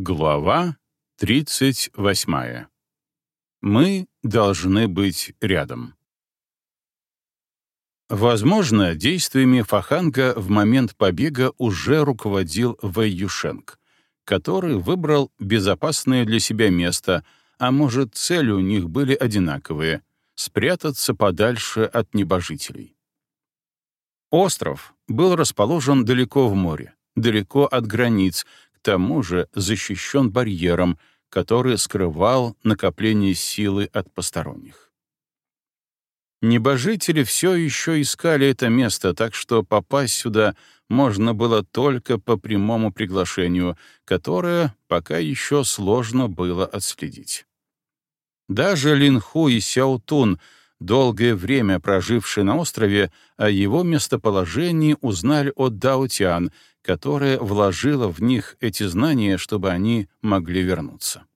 Глава 38. Мы должны быть рядом. Возможно, действиями Фаханга в момент побега уже руководил Вэй Юшенг, который выбрал безопасное для себя место, а может, цели у них были одинаковые — спрятаться подальше от небожителей. Остров был расположен далеко в море, далеко от границ, тому же защищен барьером, который скрывал накопление силы от посторонних. Небожители все еще искали это место, так что попасть сюда можно было только по прямому приглашению, которое пока еще сложно было отследить. Даже Линху и Сяутун, долгое время прожившие на острове, о его местоположении узнали от Даутян, которая вложила в них эти знания, чтобы они могли вернуться.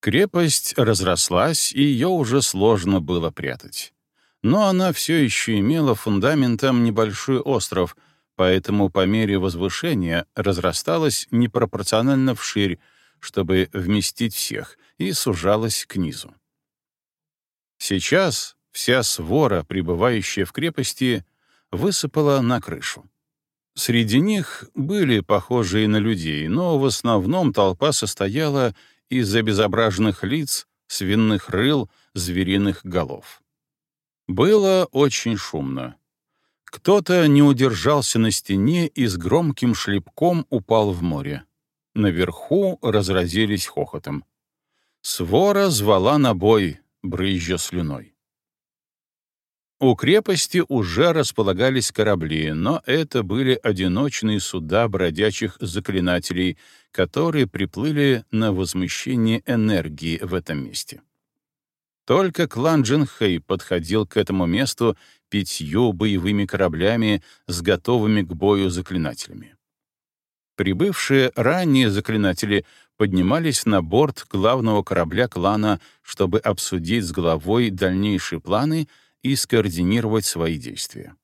Крепость разрослась, и ее уже сложно было прятать. Но она все еще имела фундаментом небольшой остров, поэтому по мере возвышения разрасталась непропорционально вширь, чтобы вместить всех, и сужалась к низу. Сейчас вся свора, пребывающая в крепости, высыпала на крышу. Среди них были похожие на людей, но в основном толпа состояла из обезображенных лиц, свиных рыл, звериных голов. Было очень шумно. Кто-то не удержался на стене и с громким шлепком упал в море. Наверху разразились хохотом. Свора звала на бой, брызжа слюной. У крепости уже располагались корабли, но это были одиночные суда бродячих заклинателей, которые приплыли на возмущение энергии в этом месте. Только клан Джинхэй подходил к этому месту пятью боевыми кораблями с готовыми к бою заклинателями. Прибывшие ранее заклинатели поднимались на борт главного корабля клана, чтобы обсудить с главой дальнейшие планы — и скоординировать свои действия.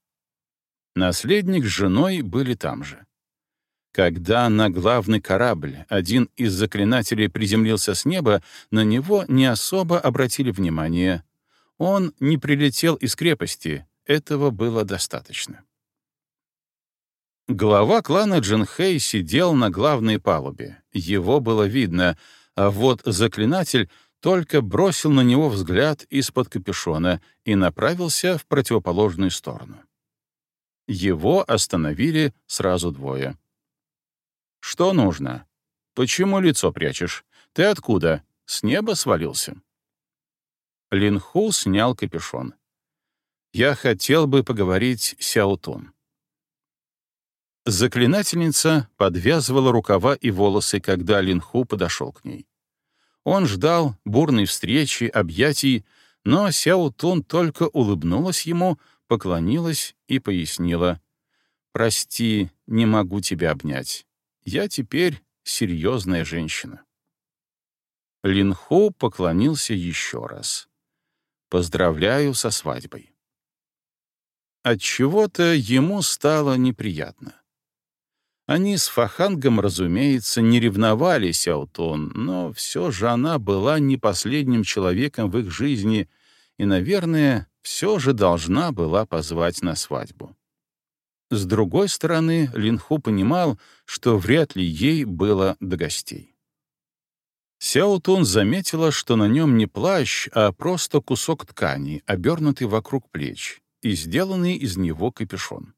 Наследник с женой были там же. Когда на главный корабль один из заклинателей приземлился с неба, на него не особо обратили внимание. Он не прилетел из крепости, этого было достаточно. Глава клана Джинхэй сидел на главной палубе. Его было видно, а вот заклинатель только бросил на него взгляд из-под капюшона и направился в противоположную сторону. Его остановили сразу двое. «Что нужно? Почему лицо прячешь? Ты откуда? С неба свалился?» Линху снял капюшон. «Я хотел бы поговорить с Сяутун». Заклинательница подвязывала рукава и волосы, когда Линху подошел к ней. Он ждал бурной встречи, объятий, но Сяо Тун только улыбнулась ему, поклонилась и пояснила. «Прости, не могу тебя обнять. Я теперь серьезная женщина». Линху поклонился еще раз. «Поздравляю со свадьбой». Отчего-то ему стало неприятно. Они с Фахангом, разумеется, не ревновали Сяутун, но все же она была не последним человеком в их жизни и, наверное, все же должна была позвать на свадьбу. С другой стороны, Линху понимал, что вряд ли ей было до гостей. Сяутун заметила, что на нем не плащ, а просто кусок ткани, обернутый вокруг плеч, и сделанный из него капюшон.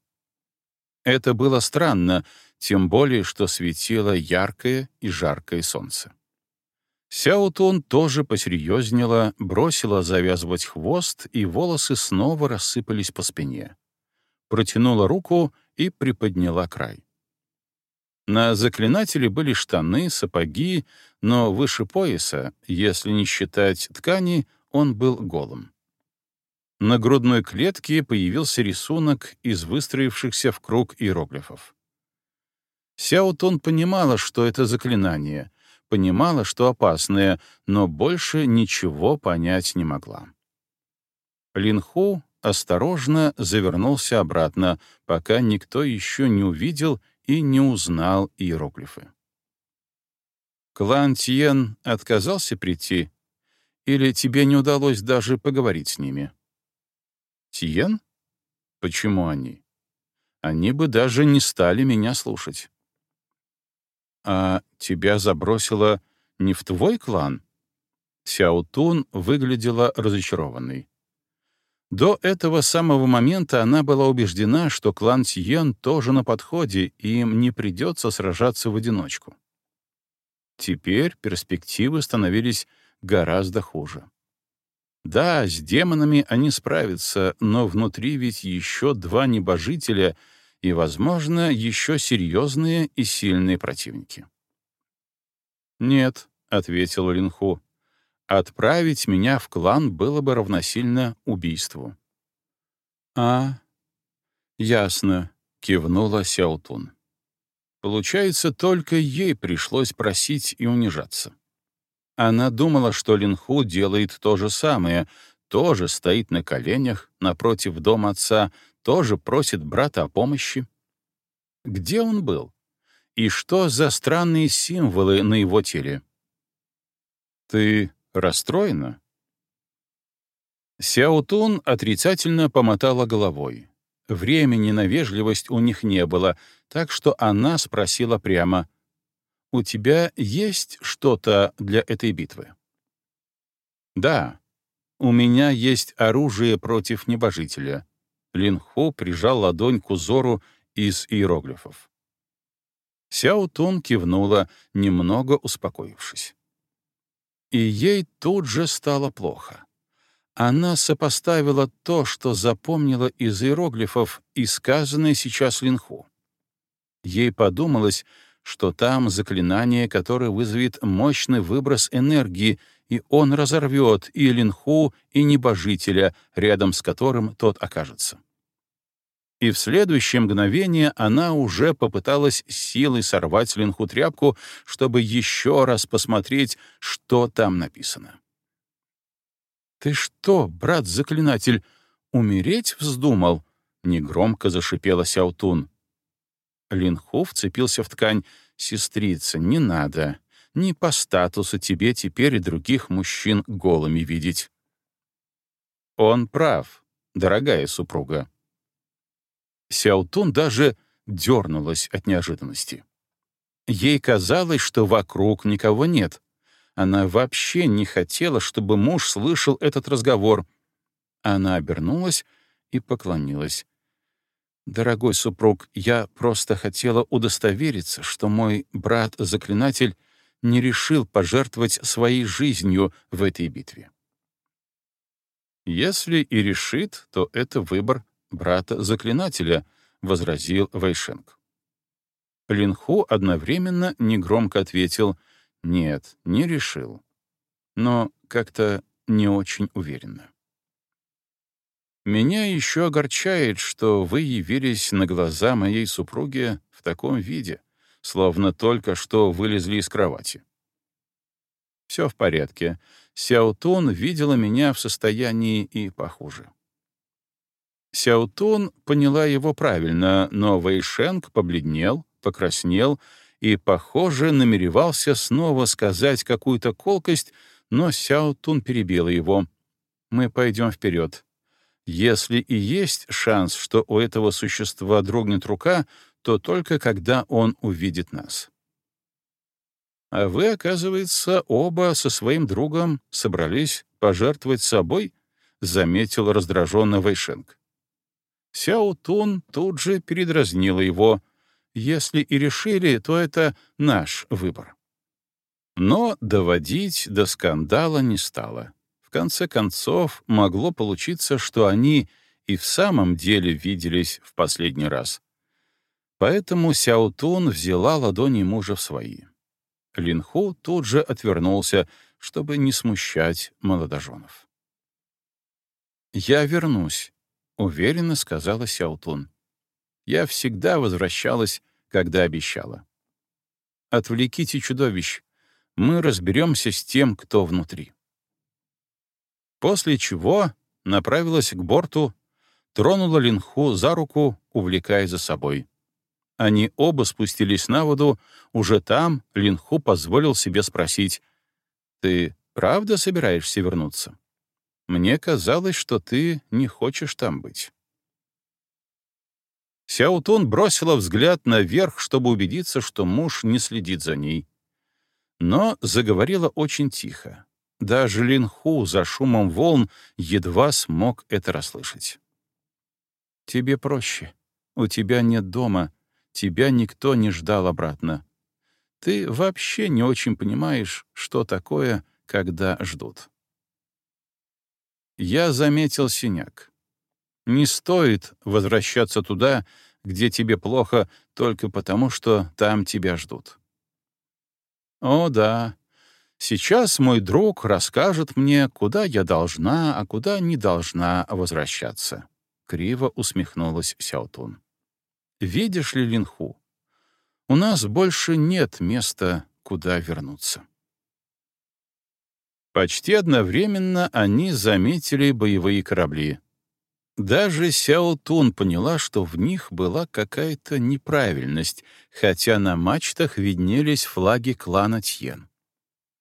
Это было странно, тем более, что светило яркое и жаркое солнце. Сяутун тоже посерьезнела, бросила завязывать хвост, и волосы снова рассыпались по спине. Протянула руку и приподняла край. На заклинателе были штаны, сапоги, но выше пояса, если не считать ткани, он был голым. На грудной клетке появился рисунок из выстроившихся в круг иероглифов. Сяутун понимала, что это заклинание, понимала, что опасное, но больше ничего понять не могла. Линху осторожно завернулся обратно, пока никто еще не увидел и не узнал иероглифы. Клан Тьен отказался прийти? Или тебе не удалось даже поговорить с ними? Тьен? Почему они? Они бы даже не стали меня слушать. А тебя забросило не в твой клан? Сяутун выглядела разочарованной. До этого самого момента она была убеждена, что клан Тьен тоже на подходе, и им не придется сражаться в одиночку. Теперь перспективы становились гораздо хуже. Да, с демонами они справятся, но внутри ведь еще два небожителя и, возможно, еще серьезные и сильные противники. «Нет», — ответил Линху, Отправить меня в клан было бы равносильно убийству. «А, ясно», — кивнула Сяутун. Получается, только ей пришлось просить и унижаться. Она думала, что Линху делает то же самое, тоже стоит на коленях напротив дома отца, тоже просит брата о помощи. Где он был? И что за странные символы на его теле? «Ты Расстроена? Сяутун отрицательно помотала головой. Времени на вежливость у них не было, так что она спросила прямо, «У тебя есть что-то для этой битвы?» «Да, у меня есть оружие против небожителя». Линху прижал ладонь к узору из иероглифов. Сяутун кивнула, немного успокоившись. И ей тут же стало плохо. Она сопоставила то, что запомнила из иероглифов, и сказанное сейчас Линху. Ей подумалось, что там заклинание, которое вызовет мощный выброс энергии, и он разорвет и Линху, и небожителя, рядом с которым тот окажется и в следующее мгновение она уже попыталась силой сорвать Линху тряпку, чтобы еще раз посмотреть, что там написано. «Ты что, брат-заклинатель, умереть вздумал?» — негромко зашипела Сяутун. Линху вцепился в ткань. «Сестрица, не надо. Не по статусу тебе теперь и других мужчин голыми видеть». «Он прав, дорогая супруга», Сяутун даже дернулась от неожиданности. Ей казалось, что вокруг никого нет. Она вообще не хотела, чтобы муж слышал этот разговор. Она обернулась и поклонилась. «Дорогой супруг, я просто хотела удостовериться, что мой брат-заклинатель не решил пожертвовать своей жизнью в этой битве». Если и решит, то это выбор брата-заклинателя», — возразил Вайшенг. Линху одновременно негромко ответил «Нет, не решил». Но как-то не очень уверенно. «Меня еще огорчает, что вы явились на глаза моей супруги в таком виде, словно только что вылезли из кровати. Все в порядке. Сяотун видела меня в состоянии и похуже. Сяутун поняла его правильно, но Вэйшенг побледнел, покраснел и, похоже, намеревался снова сказать какую-то колкость, но Сяутун перебила его. «Мы пойдем вперед. Если и есть шанс, что у этого существа дрогнет рука, то только когда он увидит нас». «А вы, оказывается, оба со своим другом собрались пожертвовать собой?» — заметил раздраженно Вайшенг. Сяо Тун тут же передразнила его. Если и решили, то это наш выбор. Но доводить до скандала не стало. В конце концов, могло получиться, что они и в самом деле виделись в последний раз. Поэтому Сяо Тун взяла ладони мужа в свои. Линху тут же отвернулся, чтобы не смущать молодоженов. «Я вернусь», — уверенно сказала Сяутун. «Я всегда возвращалась, когда обещала. Отвлеките чудовищ, мы разберемся с тем, кто внутри». После чего направилась к борту, тронула Линху за руку, увлекая за собой. Они оба спустились на воду, уже там Линху позволил себе спросить, «Ты правда собираешься вернуться? Мне казалось, что ты не хочешь там быть». Сяутун бросила взгляд наверх, чтобы убедиться, что муж не следит за ней. Но заговорила очень тихо. Даже Линху за шумом волн едва смог это расслышать. «Тебе проще. У тебя нет дома. Тебя никто не ждал обратно. Ты вообще не очень понимаешь, что такое, когда ждут». Я заметил синяк. Не стоит возвращаться туда, где тебе плохо, только потому, что там тебя ждут. О да, сейчас мой друг расскажет мне, куда я должна, а куда не должна возвращаться. Криво усмехнулась Сяотун. Видишь ли, Линху, у нас больше нет места, куда вернуться. Почти одновременно они заметили боевые корабли. Даже Сяо Тун поняла, что в них была какая-то неправильность, хотя на мачтах виднелись флаги клана Тьен.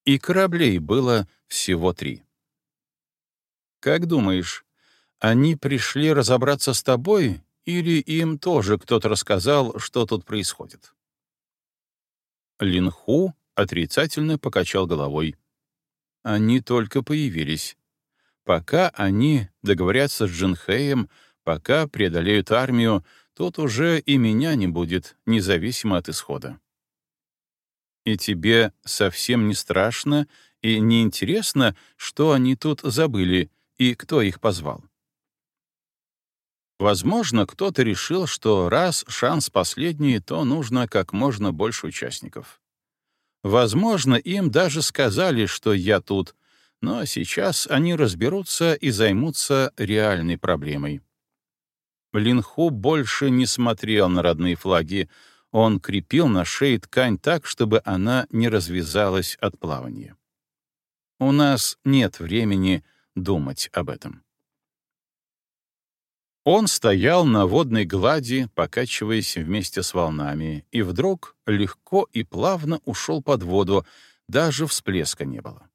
И кораблей было всего три. «Как думаешь, они пришли разобраться с тобой, или им тоже кто-то рассказал, что тут происходит?» Линху отрицательно покачал головой. «Они только появились. Пока они договорятся с Джинхеем, пока преодолеют армию, тут уже и меня не будет, независимо от исхода. И тебе совсем не страшно и не интересно, что они тут забыли и кто их позвал. Возможно, кто-то решил, что раз шанс последний, то нужно как можно больше участников. Возможно, им даже сказали, что я тут — но сейчас они разберутся и займутся реальной проблемой. Линху больше не смотрел на родные флаги, он крепил на шее ткань так, чтобы она не развязалась от плавания. У нас нет времени думать об этом. Он стоял на водной глади, покачиваясь вместе с волнами, и вдруг легко и плавно ушел под воду, даже всплеска не было.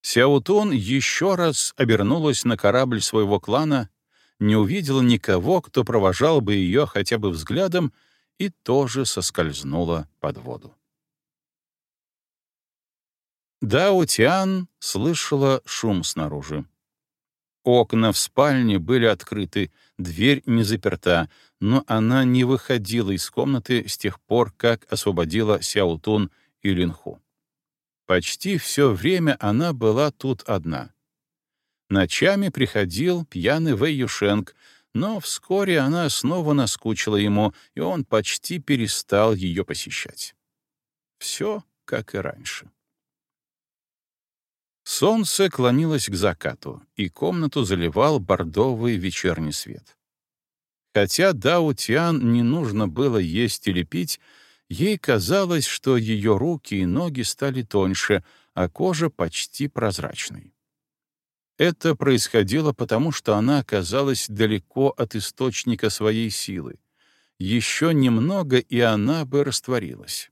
Сяутун еще раз обернулась на корабль своего клана, не увидела никого, кто провожал бы ее хотя бы взглядом, и тоже соскользнула под воду. Дао Тиан слышала шум снаружи. Окна в спальне были открыты, дверь не заперта, но она не выходила из комнаты с тех пор, как освободила Сяутун и Линху. Почти все время она была тут одна. Ночами приходил пьяный Вэй Юшенг, но вскоре она снова наскучила ему, и он почти перестал ее посещать. Все как и раньше. Солнце клонилось к закату, и комнату заливал бордовый вечерний свет. Хотя Дао Тиан не нужно было есть или пить, Ей казалось, что ее руки и ноги стали тоньше, а кожа почти прозрачной. Это происходило потому, что она оказалась далеко от источника своей силы. Еще немного, и она бы растворилась.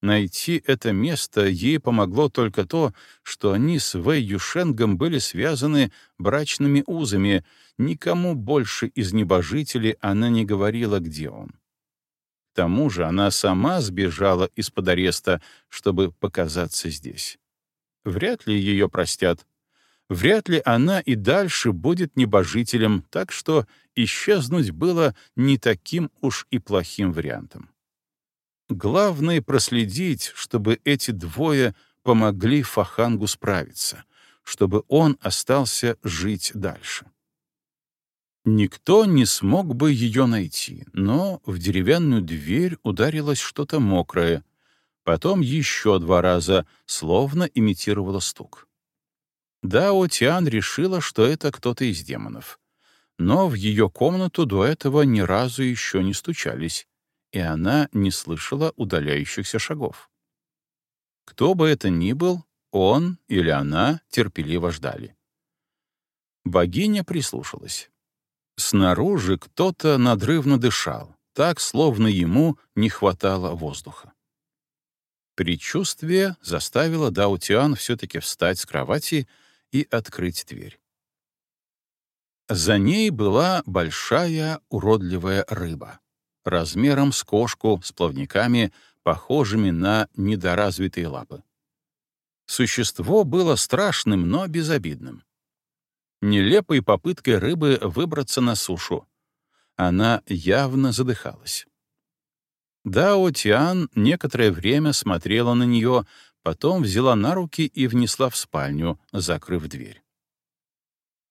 Найти это место ей помогло только то, что они с Вэй Юшенгом были связаны брачными узами, никому больше из небожителей она не говорила, где он тому же она сама сбежала из-под ареста, чтобы показаться здесь. Вряд ли ее простят. Вряд ли она и дальше будет небожителем, так что исчезнуть было не таким уж и плохим вариантом. Главное — проследить, чтобы эти двое помогли Фахангу справиться, чтобы он остался жить дальше. Никто не смог бы ее найти, но в деревянную дверь ударилось что-то мокрое, потом еще два раза, словно имитировало стук. Дао Тиан решила, что это кто-то из демонов. Но в ее комнату до этого ни разу еще не стучались, и она не слышала удаляющихся шагов. Кто бы это ни был, он или она терпеливо ждали. Богиня прислушалась. Снаружи кто-то надрывно дышал, так, словно ему не хватало воздуха. Предчувствие заставило Даутиан все-таки встать с кровати и открыть дверь. За ней была большая уродливая рыба, размером с кошку с плавниками, похожими на недоразвитые лапы. Существо было страшным, но безобидным. Нелепой попыткой рыбы выбраться на сушу. Она явно задыхалась. Дао Тиан некоторое время смотрела на нее, потом взяла на руки и внесла в спальню, закрыв дверь.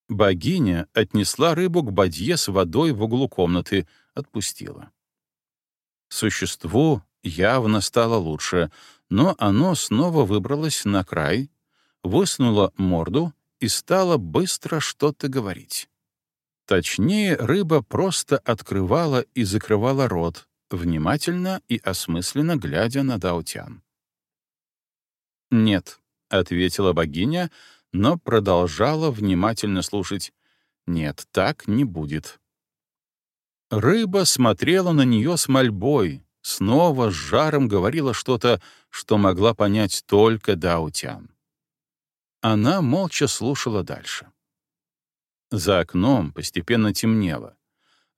Богиня отнесла рыбу к бадье с водой в углу комнаты, отпустила. Существу явно стало лучше, но оно снова выбралось на край, высунуло морду и стало быстро что-то говорить. Точнее, рыба просто открывала и закрывала рот, внимательно и осмысленно глядя на Даутян. «Нет», — ответила богиня, но продолжала внимательно слушать. «Нет, так не будет». Рыба смотрела на нее с мольбой, снова с жаром говорила что-то, что могла понять только Даутян. Она молча слушала дальше. За окном постепенно темнело.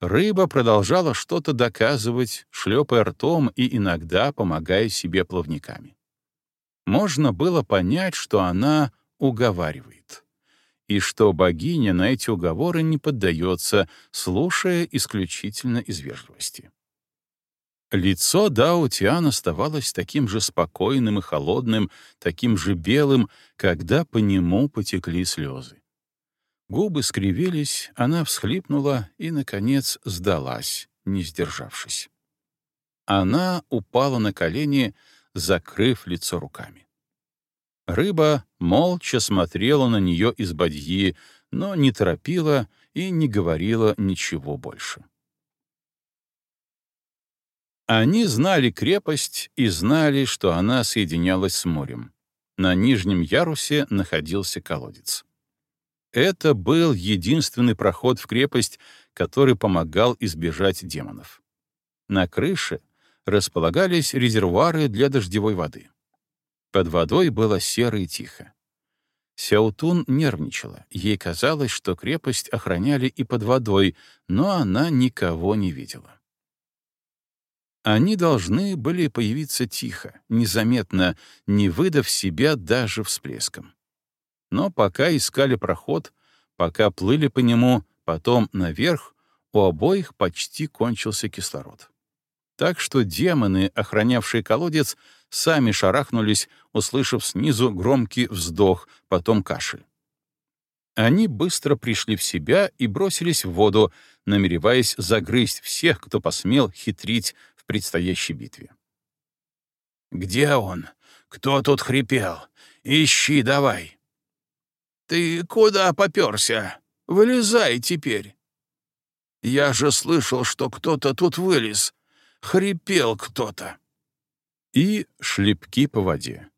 Рыба продолжала что-то доказывать, шлепая ртом и иногда помогая себе плавниками. Можно было понять, что она уговаривает, и что богиня на эти уговоры не поддается, слушая исключительно из вежливости. Лицо Дао оставалось таким же спокойным и холодным, таким же белым, когда по нему потекли слезы. Губы скривились, она всхлипнула и, наконец, сдалась, не сдержавшись. Она упала на колени, закрыв лицо руками. Рыба молча смотрела на нее из бадьи, но не торопила и не говорила ничего больше. Они знали крепость и знали, что она соединялась с морем. На нижнем ярусе находился колодец. Это был единственный проход в крепость, который помогал избежать демонов. На крыше располагались резервуары для дождевой воды. Под водой было серо и тихо. Сяутун нервничала. Ей казалось, что крепость охраняли и под водой, но она никого не видела. Они должны были появиться тихо, незаметно, не выдав себя даже всплеском. Но пока искали проход, пока плыли по нему, потом наверх, у обоих почти кончился кислород. Так что демоны, охранявшие колодец, сами шарахнулись, услышав снизу громкий вздох, потом кашель. Они быстро пришли в себя и бросились в воду, намереваясь загрызть всех, кто посмел хитрить в предстоящей битве. «Где он? Кто тут хрипел? Ищи давай!» «Ты куда попёрся? Вылезай теперь!» «Я же слышал, что кто-то тут вылез. Хрипел кто-то!» И шлепки по воде.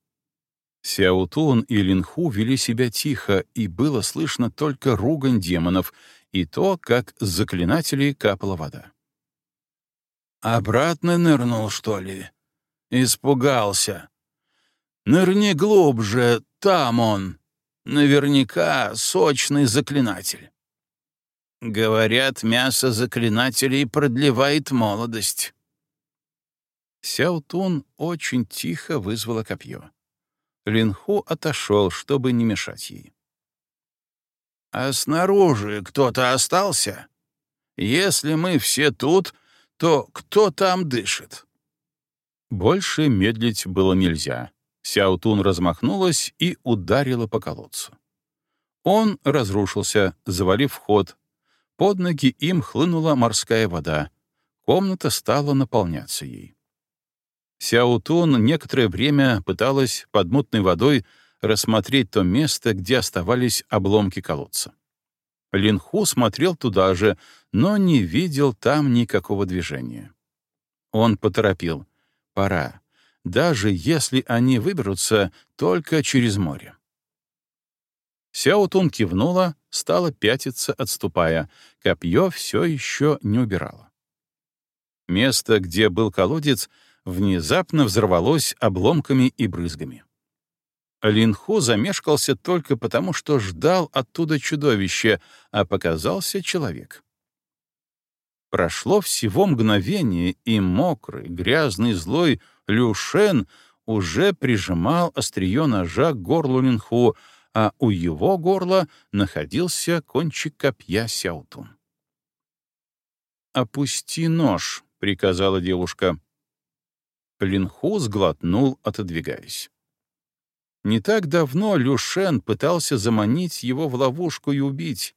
Сяутун и Линху вели себя тихо, и было слышно только ругань демонов и то, как с заклинателей капала вода. «Обратно нырнул, что ли?» «Испугался. Нырни глубже, там он!» Наверняка сочный заклинатель. Говорят, мясо заклинателей продлевает молодость. Сяутун очень тихо вызвала копье. Линху отошел, чтобы не мешать ей. «А снаружи кто-то остался? Если мы все тут, то кто там дышит?» Больше медлить было нельзя. Сяутун размахнулась и ударила по колодцу. Он разрушился, завалив вход. Под ноги им хлынула морская вода. Комната стала наполняться ей. Сяутун некоторое время пыталась под мутной водой рассмотреть то место, где оставались обломки колодца. Линху смотрел туда же, но не видел там никакого движения. Он поторопил. «Пора даже если они выберутся только через море. Сяотун кивнула, стала пятиться, отступая. Копье все еще не убирала. Место, где был колодец, внезапно взорвалось обломками и брызгами. Линху замешкался только потому, что ждал оттуда чудовище, а показался человек. Прошло всего мгновение, и мокрый, грязный, злой Люшен уже прижимал острие ножа к горлу Линху, а у его горла находился кончик копья Сяутун. «Опусти нож», — приказала девушка. Линху сглотнул, отодвигаясь. Не так давно Люшен пытался заманить его в ловушку и убить.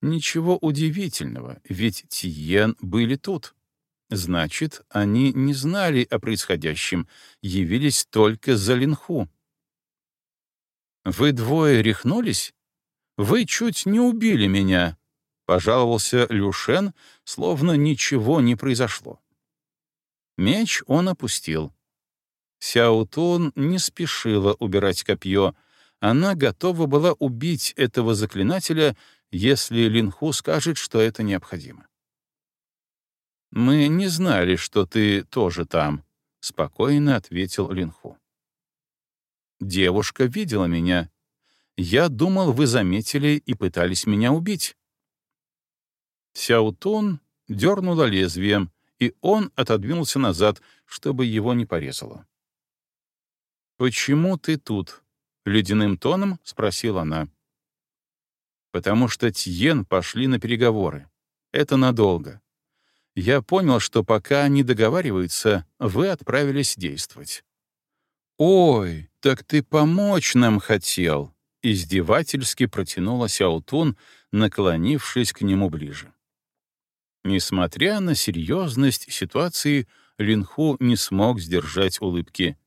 Ничего удивительного, ведь Тиен были тут. Значит, они не знали о происходящем, явились только за Линху. «Вы двое рехнулись? Вы чуть не убили меня», — пожаловался Люшен, словно ничего не произошло. Меч он опустил. Сяутун не спешила убирать копье. Она готова была убить этого заклинателя, если Линху скажет, что это необходимо. «Мы не знали, что ты тоже там», — спокойно ответил Линху. «Девушка видела меня. Я думал, вы заметили и пытались меня убить». Сяутун дернула лезвием, и он отодвинулся назад, чтобы его не порезало. «Почему ты тут?» — ледяным тоном спросила она. «Потому что Тьен пошли на переговоры. Это надолго я понял, что пока они договариваются, вы отправились действовать. «Ой, так ты помочь нам хотел!» — издевательски протянула Сяутун, наклонившись к нему ближе. Несмотря на серьезность ситуации, Линху не смог сдержать улыбки.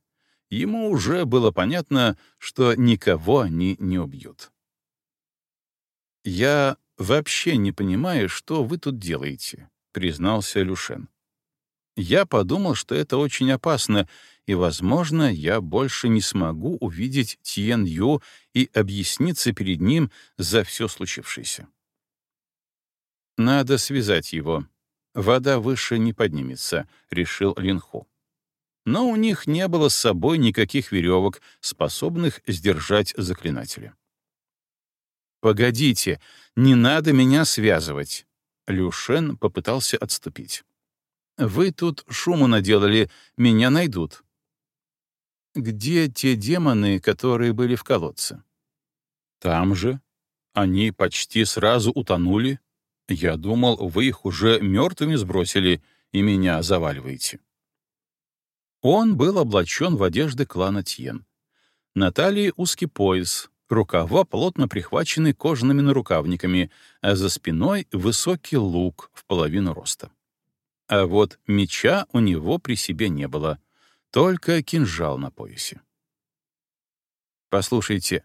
Ему уже было понятно, что никого они не убьют. «Я вообще не понимаю, что вы тут делаете», признался Люшен. Я подумал, что это очень опасно, и, возможно, я больше не смогу увидеть Тьен Ю и объясниться перед ним за все случившееся. Надо связать его. Вода выше не поднимется, решил Линху. Но у них не было с собой никаких веревок, способных сдержать заклинателя. «Погодите, не надо меня связывать», Люшен попытался отступить. «Вы тут шуму наделали, меня найдут». «Где те демоны, которые были в колодце?» «Там же. Они почти сразу утонули. Я думал, вы их уже мертвыми сбросили и меня заваливаете». Он был облачен в одежды клана Тьен. На талии узкий пояс, Рукава плотно прихвачены кожаными нарукавниками, а за спиной высокий лук в половину роста. А вот меча у него при себе не было, только кинжал на поясе. «Послушайте,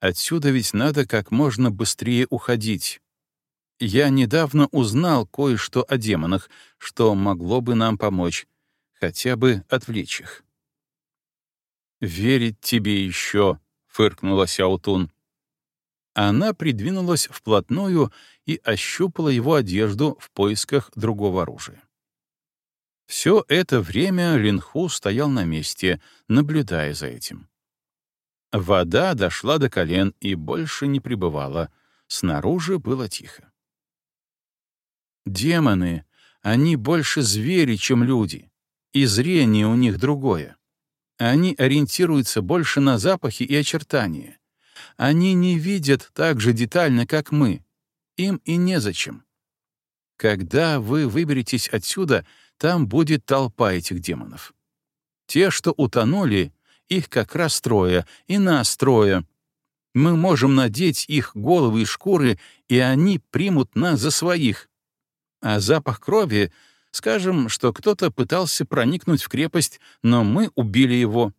отсюда ведь надо как можно быстрее уходить. Я недавно узнал кое-что о демонах, что могло бы нам помочь, хотя бы отвлечь их». «Верить тебе еще», — фыркнула Сяутун. Она придвинулась вплотную и ощупала его одежду в поисках другого оружия. Все это время Линху стоял на месте, наблюдая за этим. Вода дошла до колен и больше не прибывала. Снаружи было тихо. Демоны, они больше звери, чем люди, и зрение у них другое. Они ориентируются больше на запахи и очертания. Они не видят так же детально, как мы. Им и незачем. Когда вы выберетесь отсюда, там будет толпа этих демонов. Те, что утонули, их как раз трое, и нас трое. Мы можем надеть их головы и шкуры, и они примут нас за своих. А запах крови Скажем, что кто-то пытался проникнуть в крепость, но мы убили его».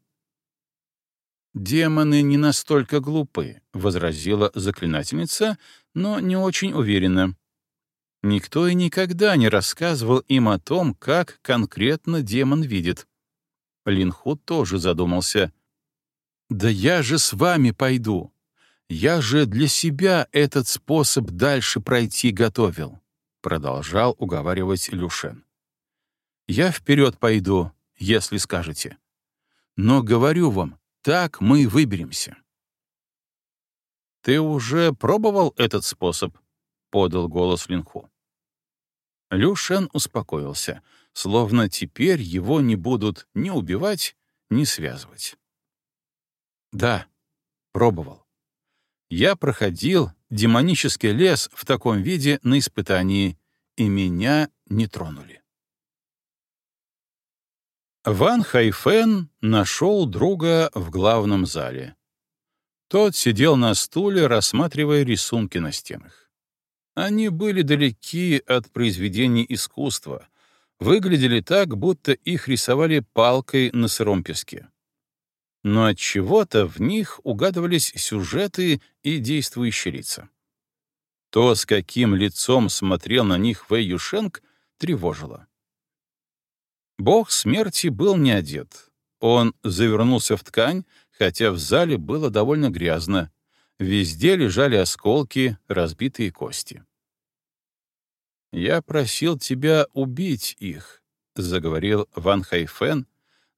«Демоны не настолько глупы», — возразила заклинательница, но не очень уверенно. Никто и никогда не рассказывал им о том, как конкретно демон видит. Линху тоже задумался. «Да я же с вами пойду. Я же для себя этот способ дальше пройти готовил продолжал уговаривать Люшен. Я вперед пойду, если скажете. Но говорю вам, так мы выберемся. «Ты уже пробовал этот способ?» — подал голос Линху. Лю Шен успокоился, словно теперь его не будут ни убивать, ни связывать. «Да, пробовал. Я проходил демонический лес в таком виде на испытании, и меня не тронули». Ван Хайфен нашел друга в главном зале. Тот сидел на стуле, рассматривая рисунки на стенах. Они были далеки от произведений искусства, выглядели так, будто их рисовали палкой на сыром песке. Но от чего-то в них угадывались сюжеты и действующие лица. То, с каким лицом смотрел на них Вэй Юшенк, тревожило. Бог смерти был не одет. Он завернулся в ткань, хотя в зале было довольно грязно. Везде лежали осколки, разбитые кости. «Я просил тебя убить их», — заговорил Ван Хайфен,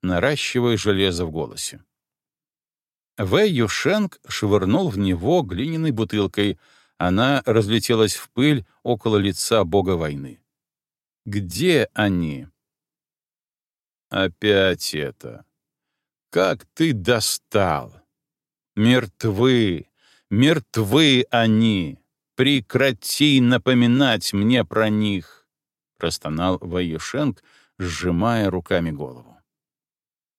наращивая железо в голосе. Вэй Юшенг швырнул в него глиняной бутылкой. Она разлетелась в пыль около лица бога войны. «Где они?» «Опять это!» Как ты достал! Мертвы, мертвы они! Прекрати напоминать мне про них!» — простонал Ваюшенк, сжимая руками голову.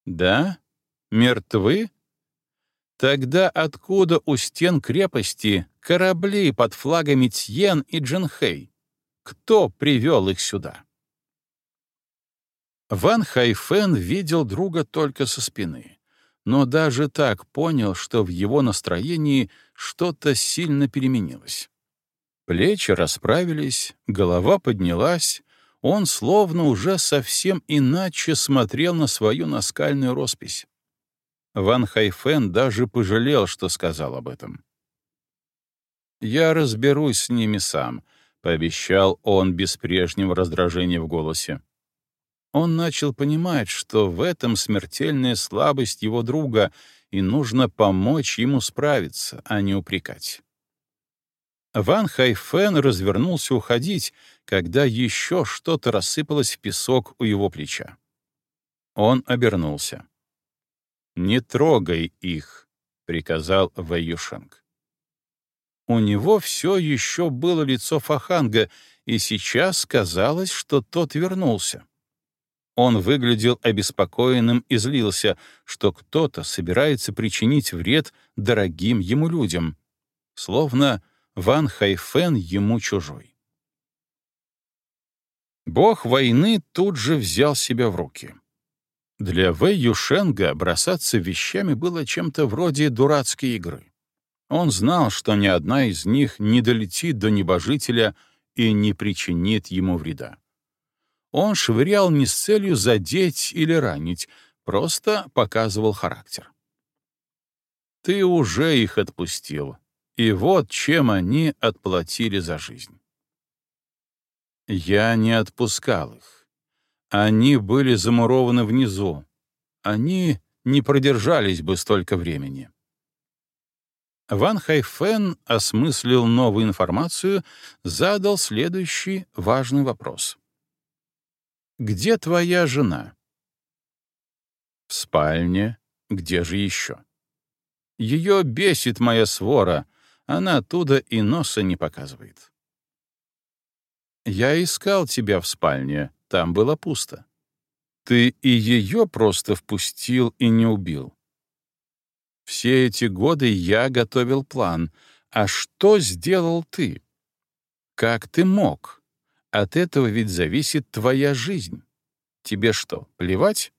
«Да? Мертвы? Тогда откуда у стен крепости корабли под флагами Тьен и Джанхэй? Кто привел их сюда?» Ван Хайфен видел друга только со спины, но даже так понял, что в его настроении что-то сильно переменилось. Плечи расправились, голова поднялась, он словно уже совсем иначе смотрел на свою наскальную роспись. Ван Хайфен даже пожалел, что сказал об этом. «Я разберусь с ними сам», — пообещал он без прежнего раздражения в голосе. Он начал понимать, что в этом смертельная слабость его друга, и нужно помочь ему справиться, а не упрекать. Ван Хайфен развернулся уходить, когда еще что-то рассыпалось в песок у его плеча. Он обернулся. «Не трогай их», — приказал Вэйюшенг. У него все еще было лицо Фаханга, и сейчас казалось, что тот вернулся. Он выглядел обеспокоенным и злился, что кто-то собирается причинить вред дорогим ему людям, словно Ван Хайфен ему чужой. Бог войны тут же взял себя в руки. Для Вэй Юшенга бросаться вещами было чем-то вроде дурацкой игры. Он знал, что ни одна из них не долетит до небожителя и не причинит ему вреда. Он швырял не с целью задеть или ранить, просто показывал характер. Ты уже их отпустил, и вот чем они отплатили за жизнь. Я не отпускал их. Они были замурованы внизу. Они не продержались бы столько времени. Ван Хайфен осмыслил новую информацию, задал следующий важный вопрос. «Где твоя жена?» «В спальне. Где же еще?» «Ее бесит моя свора. Она оттуда и носа не показывает». «Я искал тебя в спальне. Там было пусто. Ты и ее просто впустил и не убил. Все эти годы я готовил план. А что сделал ты? Как ты мог?» От этого ведь зависит твоя жизнь. Тебе что, плевать?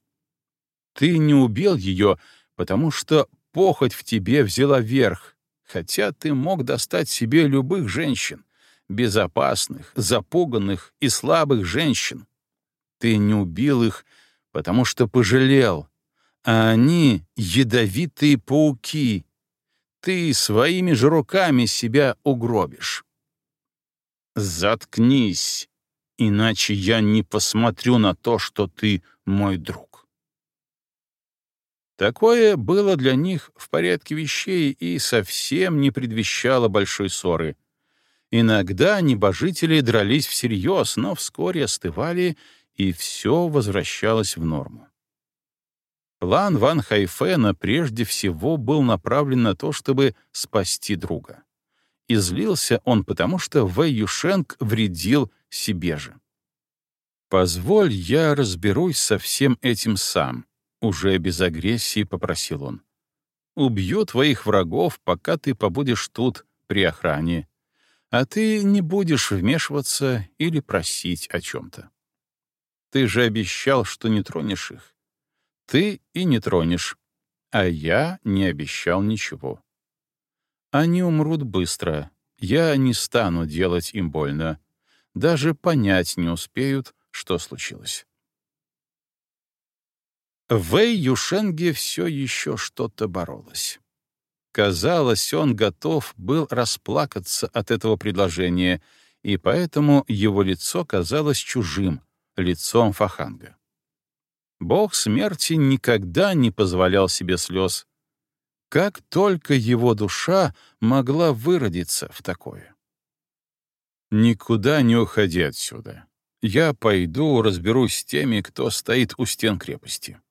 Ты не убил ее, потому что похоть в тебе взяла верх, хотя ты мог достать себе любых женщин, безопасных, запуганных и слабых женщин. Ты не убил их, потому что пожалел, а они — ядовитые пауки. Ты своими же руками себя угробишь. «Заткнись!» иначе я не посмотрю на то, что ты мой друг. Такое было для них в порядке вещей и совсем не предвещало большой ссоры. Иногда небожители дрались всерьез, но вскоре остывали, и все возвращалось в норму. План Ван Хайфена прежде всего был направлен на то, чтобы спасти друга. И злился он потому, что Вэй Юшенг вредил себе же. «Позволь, я разберусь со всем этим сам», — уже без агрессии попросил он. «Убью твоих врагов, пока ты побудешь тут, при охране, а ты не будешь вмешиваться или просить о чем-то. Ты же обещал, что не тронешь их. Ты и не тронешь, а я не обещал ничего. Они умрут быстро, я не стану делать им больно, даже понять не успеют, что случилось. В Юшенге все еще что-то боролось. Казалось, он готов был расплакаться от этого предложения, и поэтому его лицо казалось чужим, лицом Фаханга. Бог смерти никогда не позволял себе слез. Как только его душа могла выродиться в такое? «Никуда не уходи отсюда. Я пойду разберусь с теми, кто стоит у стен крепости.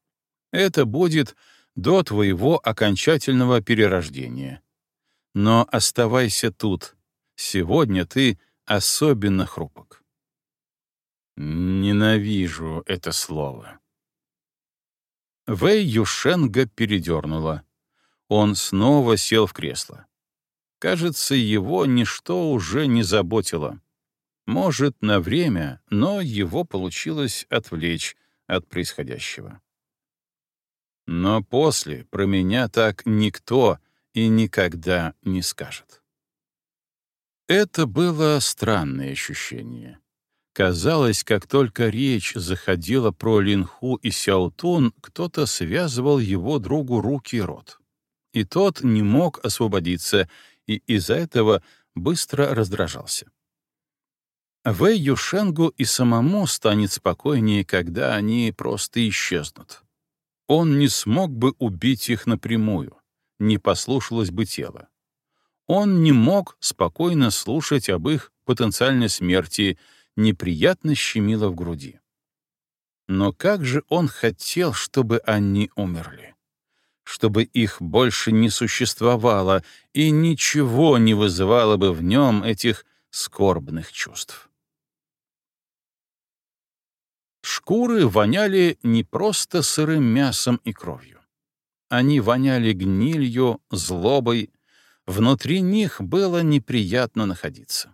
Это будет до твоего окончательного перерождения. Но оставайся тут. Сегодня ты особенно хрупок». Ненавижу это слово. Вэй Юшенга передернула. Он снова сел в кресло. Кажется, его ничто уже не заботило. Может, на время, но его получилось отвлечь от происходящего. Но после про меня так никто и никогда не скажет. Это было странное ощущение. Казалось, как только речь заходила про Линху и Сяотун, кто-то связывал его другу руки и рот. И тот не мог освободиться, и из-за этого быстро раздражался. Вэй Юшенгу и самому станет спокойнее, когда они просто исчезнут. Он не смог бы убить их напрямую, не послушалось бы тело. Он не мог спокойно слушать об их потенциальной смерти — неприятно щемило в груди. Но как же он хотел, чтобы они умерли? Чтобы их больше не существовало, и ничего не вызывало бы в нем этих скорбных чувств. Шкуры воняли не просто сырым мясом и кровью. Они воняли гнилью, злобой. Внутри них было неприятно находиться.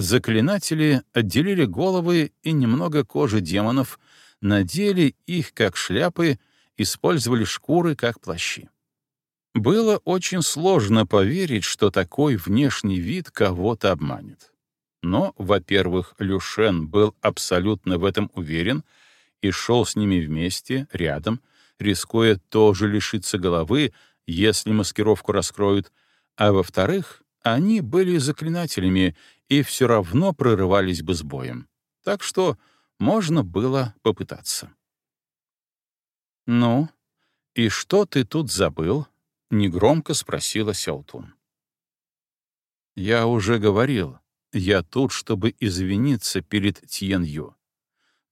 Заклинатели отделили головы и немного кожи демонов, надели их как шляпы, использовали шкуры как плащи. Было очень сложно поверить, что такой внешний вид кого-то обманет. Но, во-первых, Люшен был абсолютно в этом уверен и шел с ними вместе, рядом, рискуя тоже лишиться головы, если маскировку раскроют, а во-вторых, они были заклинателями и все равно прорывались бы с боем. Так что можно было попытаться. «Ну, и что ты тут забыл?» — негромко спросила Сяутун. «Я уже говорил, я тут, чтобы извиниться перед Тьенью.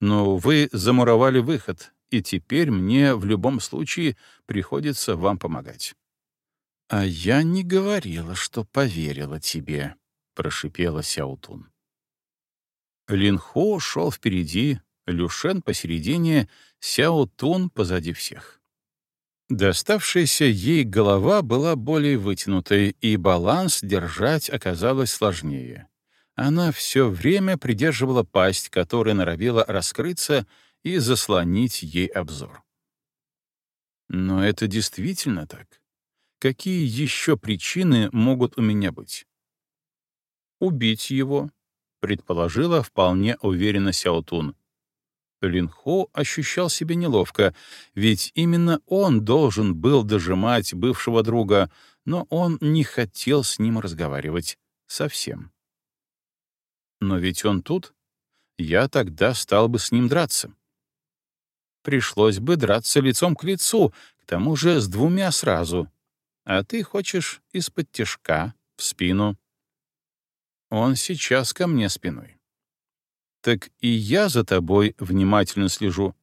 Но вы замуровали выход, и теперь мне в любом случае приходится вам помогать». «А я не говорила, что поверила тебе», — прошипела Сяутун. Линхо шел впереди, Люшен посередине, Сяотун позади всех. Доставшаяся ей голова была более вытянутой, и баланс держать оказалось сложнее. Она все время придерживала пасть, которая норовила раскрыться и заслонить ей обзор. Но это действительно так. Какие еще причины могут у меня быть? Убить его, предположила вполне уверенно Сяотун. Линхо ощущал себя неловко, ведь именно он должен был дожимать бывшего друга, но он не хотел с ним разговаривать совсем. Но ведь он тут. я тогда стал бы с ним драться. Пришлось бы драться лицом к лицу, к тому же с двумя сразу. А ты хочешь из-под тяжка, в спину. Он сейчас ко мне спиной. Так и я за тобой внимательно слежу.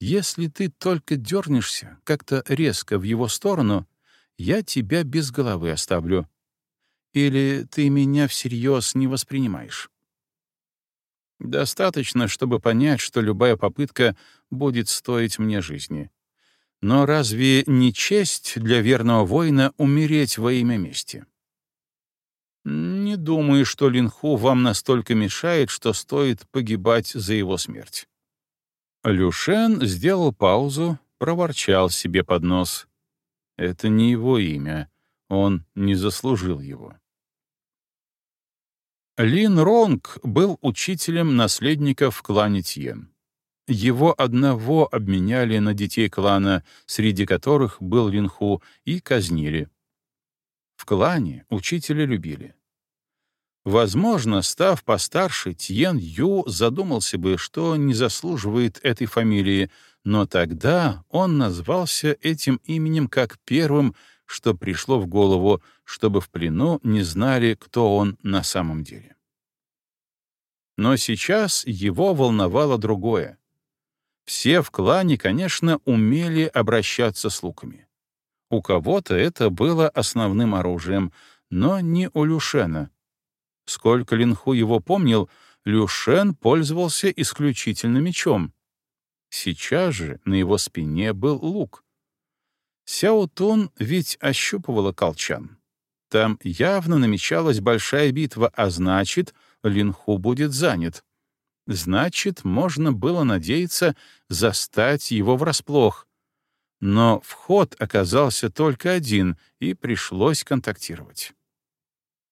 Если ты только дернешься как-то резко в его сторону, я тебя без головы оставлю. Или ты меня всерьез не воспринимаешь? Достаточно, чтобы понять, что любая попытка будет стоить мне жизни. Но разве не честь для верного воина умереть во имя мести? Не думаю, что Линху вам настолько мешает, что стоит погибать за его смерть. Люшен сделал паузу, проворчал себе под нос. Это не его имя, он не заслужил его. Лин Ронг был учителем наследников в клане Тьен. Его одного обменяли на детей клана, среди которых был Линху, и казнили. В клане учителя любили. Возможно, став постарше, Тьен Ю задумался бы, что не заслуживает этой фамилии, но тогда он назвался этим именем как первым, что пришло в голову, чтобы в плену не знали, кто он на самом деле. Но сейчас его волновало другое. Все в клане, конечно, умели обращаться с луками. У кого-то это было основным оружием, но не у Люшена, Сколько Линху его помнил, Люшен пользовался исключительно мечом. Сейчас же на его спине был лук. Сяо Тун ведь ощупывала колчан. Там явно намечалась большая битва, а значит, Линху будет занят. Значит, можно было надеяться застать его врасплох. Но вход оказался только один, и пришлось контактировать.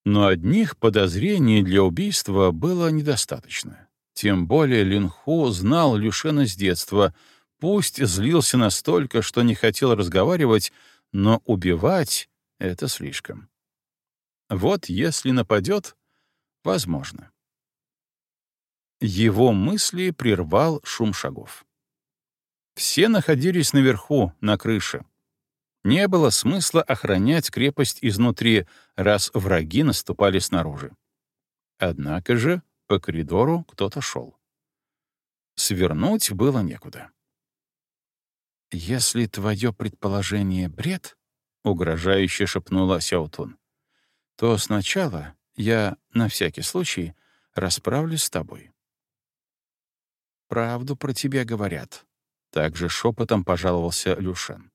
Но одних подозрений для убийства было недостаточно. Тем более Линху знал Люшена с детства, пусть злился настолько, что не хотел разговаривать, но убивать — это слишком. Вот если нападет, возможно. Его мысли прервал шум шагов. Все находились наверху, на крыше. Не было смысла охранять крепость изнутри, раз враги наступали снаружи. Однако же по коридору кто-то шел. Свернуть было некуда. «Если твое предположение — бред», — угрожающе шепнула Сяутун, «то сначала я, на всякий случай, расправлюсь с тобой». «Правду про тебя говорят», — также шепотом пожаловался Люшен.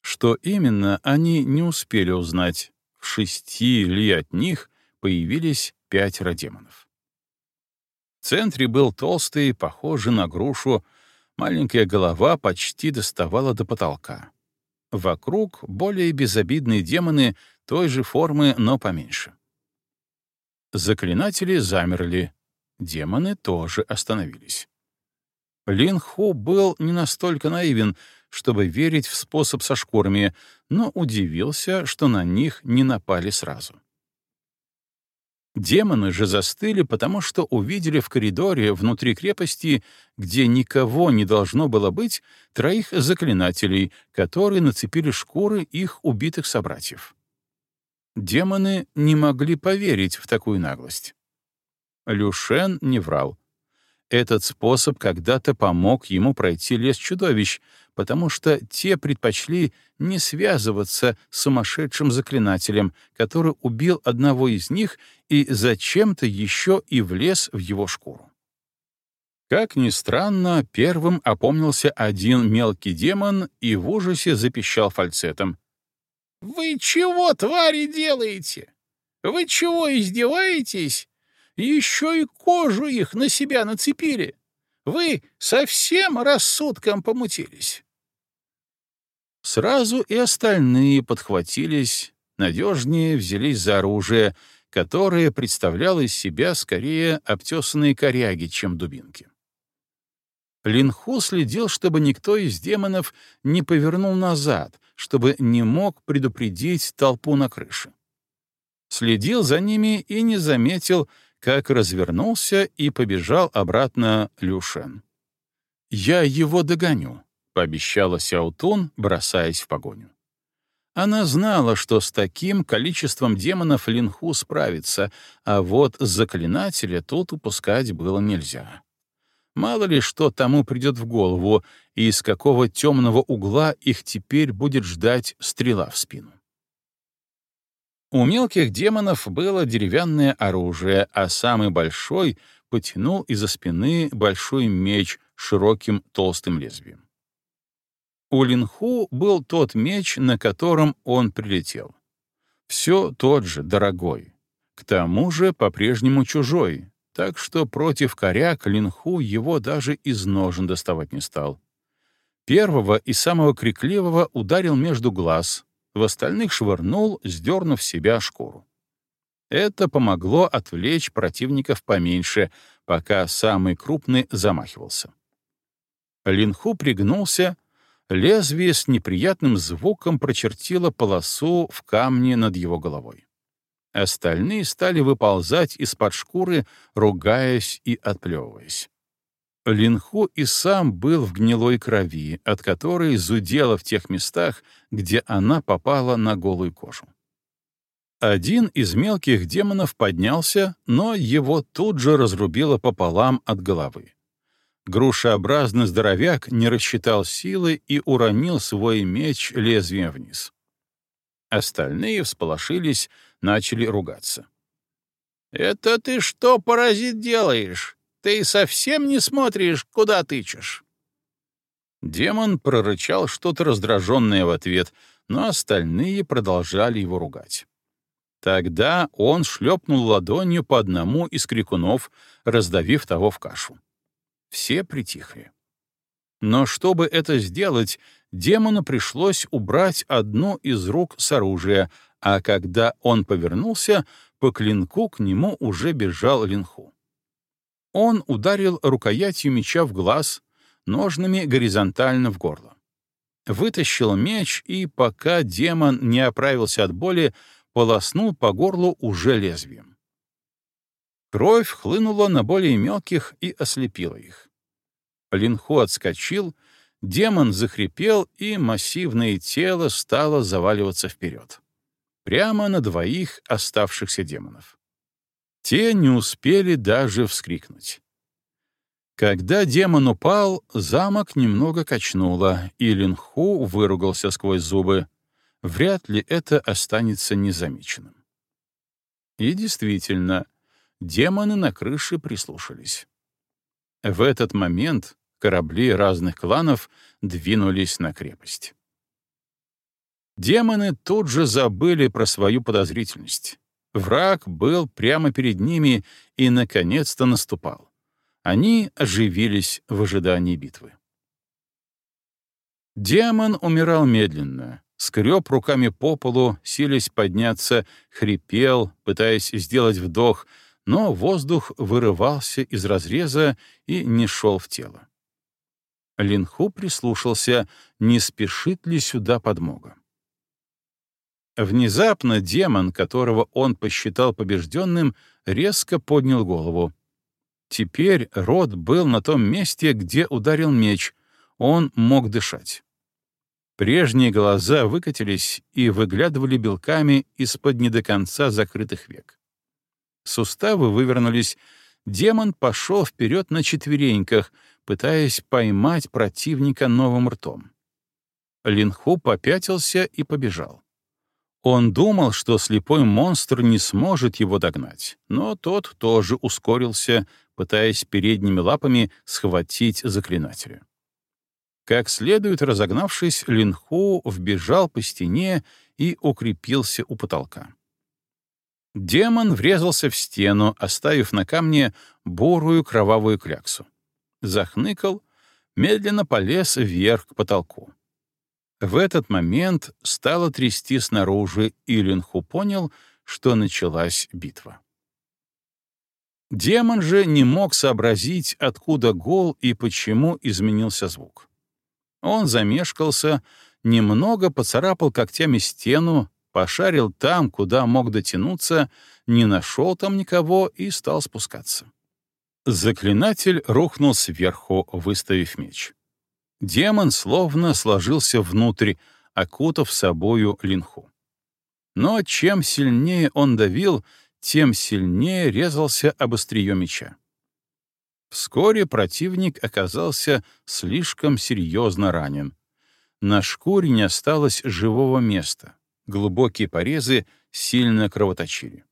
Что именно, они не успели узнать. В шести ли от них появились пятеро демонов. В центре был толстый, похожий на грушу, маленькая голова почти доставала до потолка. Вокруг более безобидные демоны той же формы, но поменьше. Заклинатели замерли, демоны тоже остановились. Лин Ху был не настолько наивен, чтобы верить в способ со шкурами, но удивился, что на них не напали сразу. Демоны же застыли, потому что увидели в коридоре внутри крепости, где никого не должно было быть, троих заклинателей, которые нацепили шкуры их убитых собратьев. Демоны не могли поверить в такую наглость. Люшен не врал. Этот способ когда-то помог ему пройти лес чудовищ, потому что те предпочли не связываться с сумасшедшим заклинателем, который убил одного из них и зачем-то еще и влез в его шкуру. Как ни странно, первым опомнился один мелкий демон и в ужасе запищал фальцетом. «Вы чего, твари, делаете? Вы чего, издеваетесь? Еще и кожу их на себя нацепили. Вы совсем рассудком помутились. Сразу и остальные подхватились, надежнее взялись за оружие, которое представляло из себя скорее обтесанные коряги, чем дубинки. Линху следил, чтобы никто из демонов не повернул назад, чтобы не мог предупредить толпу на крыше. Следил за ними и не заметил, как развернулся и побежал обратно Люшен. «Я его догоню», — пообещала Сяутун, бросаясь в погоню. Она знала, что с таким количеством демонов Линху справится, а вот заклинателя тут упускать было нельзя. Мало ли что тому придет в голову, и из какого темного угла их теперь будет ждать стрела в спину. У мелких демонов было деревянное оружие, а самый большой потянул из-за спины большой меч с широким толстым лезвием. У Линху был тот меч, на котором он прилетел. Все тот же, дорогой. К тому же по-прежнему чужой, так что против коряк Линху его даже из ножен доставать не стал. Первого и самого крикливого ударил между глаз, в остальных швырнул, сдернув себя шкуру. Это помогло отвлечь противников поменьше, пока самый крупный замахивался. Линху пригнулся, лезвие с неприятным звуком прочертило полосу в камне над его головой. Остальные стали выползать из-под шкуры, ругаясь и отплевываясь. Линху и сам был в гнилой крови, от которой зудела в тех местах, где она попала на голую кожу. Один из мелких демонов поднялся, но его тут же разрубило пополам от головы. Грушеобразный здоровяк не рассчитал силы и уронил свой меч лезвием вниз. Остальные всполошились, начали ругаться. «Это ты что, паразит, делаешь? Ты совсем не смотришь, куда тычешь?» Демон прорычал что-то раздраженное в ответ, но остальные продолжали его ругать. Тогда он шлепнул ладонью по одному из крикунов, раздавив того в кашу. Все притихли. Но чтобы это сделать, демону пришлось убрать одну из рук с оружия, а когда он повернулся, по клинку к нему уже бежал Линху. Он ударил рукоятью меча в глаз, ножными горизонтально в горло. Вытащил меч и, пока демон не оправился от боли, полоснул по горлу уже лезвием. Кровь хлынула на более мелких и ослепила их. Линху отскочил, демон захрипел, и массивное тело стало заваливаться вперед. Прямо на двоих оставшихся демонов. Те не успели даже вскрикнуть. Когда демон упал, замок немного качнуло, и Линху выругался сквозь зубы. Вряд ли это останется незамеченным. И действительно, демоны на крыше прислушались. В этот момент корабли разных кланов двинулись на крепость. Демоны тут же забыли про свою подозрительность. Враг был прямо перед ними и, наконец-то, наступал. Они оживились в ожидании битвы. Демон умирал медленно, скреб руками по полу, силясь подняться, хрипел, пытаясь сделать вдох — но воздух вырывался из разреза и не шел в тело. Линху прислушался, не спешит ли сюда подмога. Внезапно демон, которого он посчитал побежденным, резко поднял голову. Теперь рот был на том месте, где ударил меч, он мог дышать. Прежние глаза выкатились и выглядывали белками из-под не до конца закрытых век. Суставы вывернулись. Демон пошел вперед на четвереньках, пытаясь поймать противника новым ртом. Линху попятился и побежал. Он думал, что слепой монстр не сможет его догнать, но тот тоже ускорился, пытаясь передними лапами схватить заклинателя. Как следует разогнавшись, Линху вбежал по стене и укрепился у потолка. Демон врезался в стену, оставив на камне бурую кровавую кляксу. Захныкал, медленно полез вверх к потолку. В этот момент стало трясти снаружи, и Линху понял, что началась битва. Демон же не мог сообразить, откуда гол и почему изменился звук. Он замешкался, немного поцарапал когтями стену, пошарил там, куда мог дотянуться, не нашел там никого и стал спускаться. Заклинатель рухнул сверху, выставив меч. Демон словно сложился внутрь, окутав собою линху. Но чем сильнее он давил, тем сильнее резался об острие меча. Вскоре противник оказался слишком серьезно ранен. На шкуре не осталось живого места. Глубокие порезы сильно кровоточили.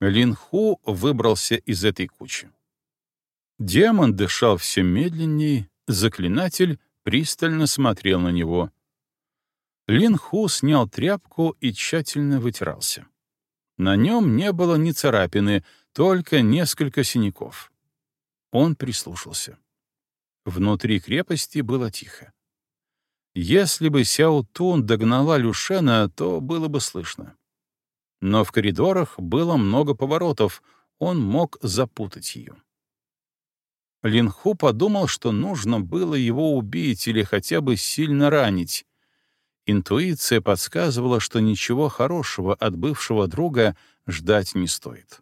Линху выбрался из этой кучи. Демон дышал все медленнее, заклинатель пристально смотрел на него. Линху снял тряпку и тщательно вытирался. На нем не было ни царапины, только несколько синяков. Он прислушался. Внутри крепости было тихо. Если бы Сяо Тун догнала Люшена, то было бы слышно. Но в коридорах было много поворотов, он мог запутать ее. Линху подумал, что нужно было его убить или хотя бы сильно ранить. Интуиция подсказывала, что ничего хорошего от бывшего друга ждать не стоит.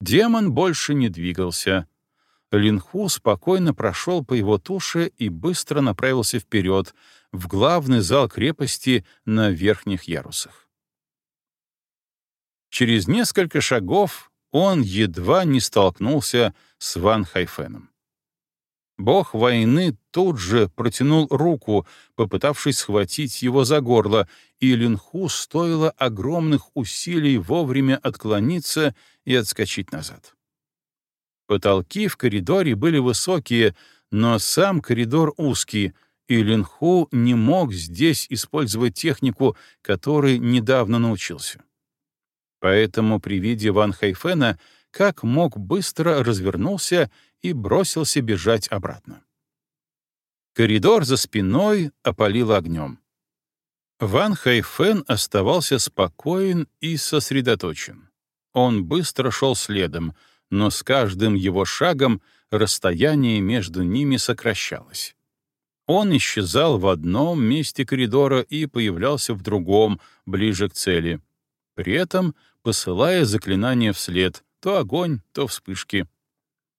Демон больше не двигался. Линху спокойно прошел по его туше и быстро направился вперед, в главный зал крепости на верхних ярусах. Через несколько шагов он едва не столкнулся с Ван Хайфеном. Бог войны тут же протянул руку, попытавшись схватить его за горло, и Линху стоило огромных усилий вовремя отклониться и отскочить назад. Потолки в коридоре были высокие, но сам коридор узкий, и Линху не мог здесь использовать технику, которой недавно научился. Поэтому при виде Ван Хайфена как мог быстро развернулся и бросился бежать обратно. Коридор за спиной опалил огнем. Ван Хайфен оставался спокоен и сосредоточен. Он быстро шел следом, но с каждым его шагом расстояние между ними сокращалось. Он исчезал в одном месте коридора и появлялся в другом, ближе к цели, при этом посылая заклинания вслед, то огонь, то вспышки.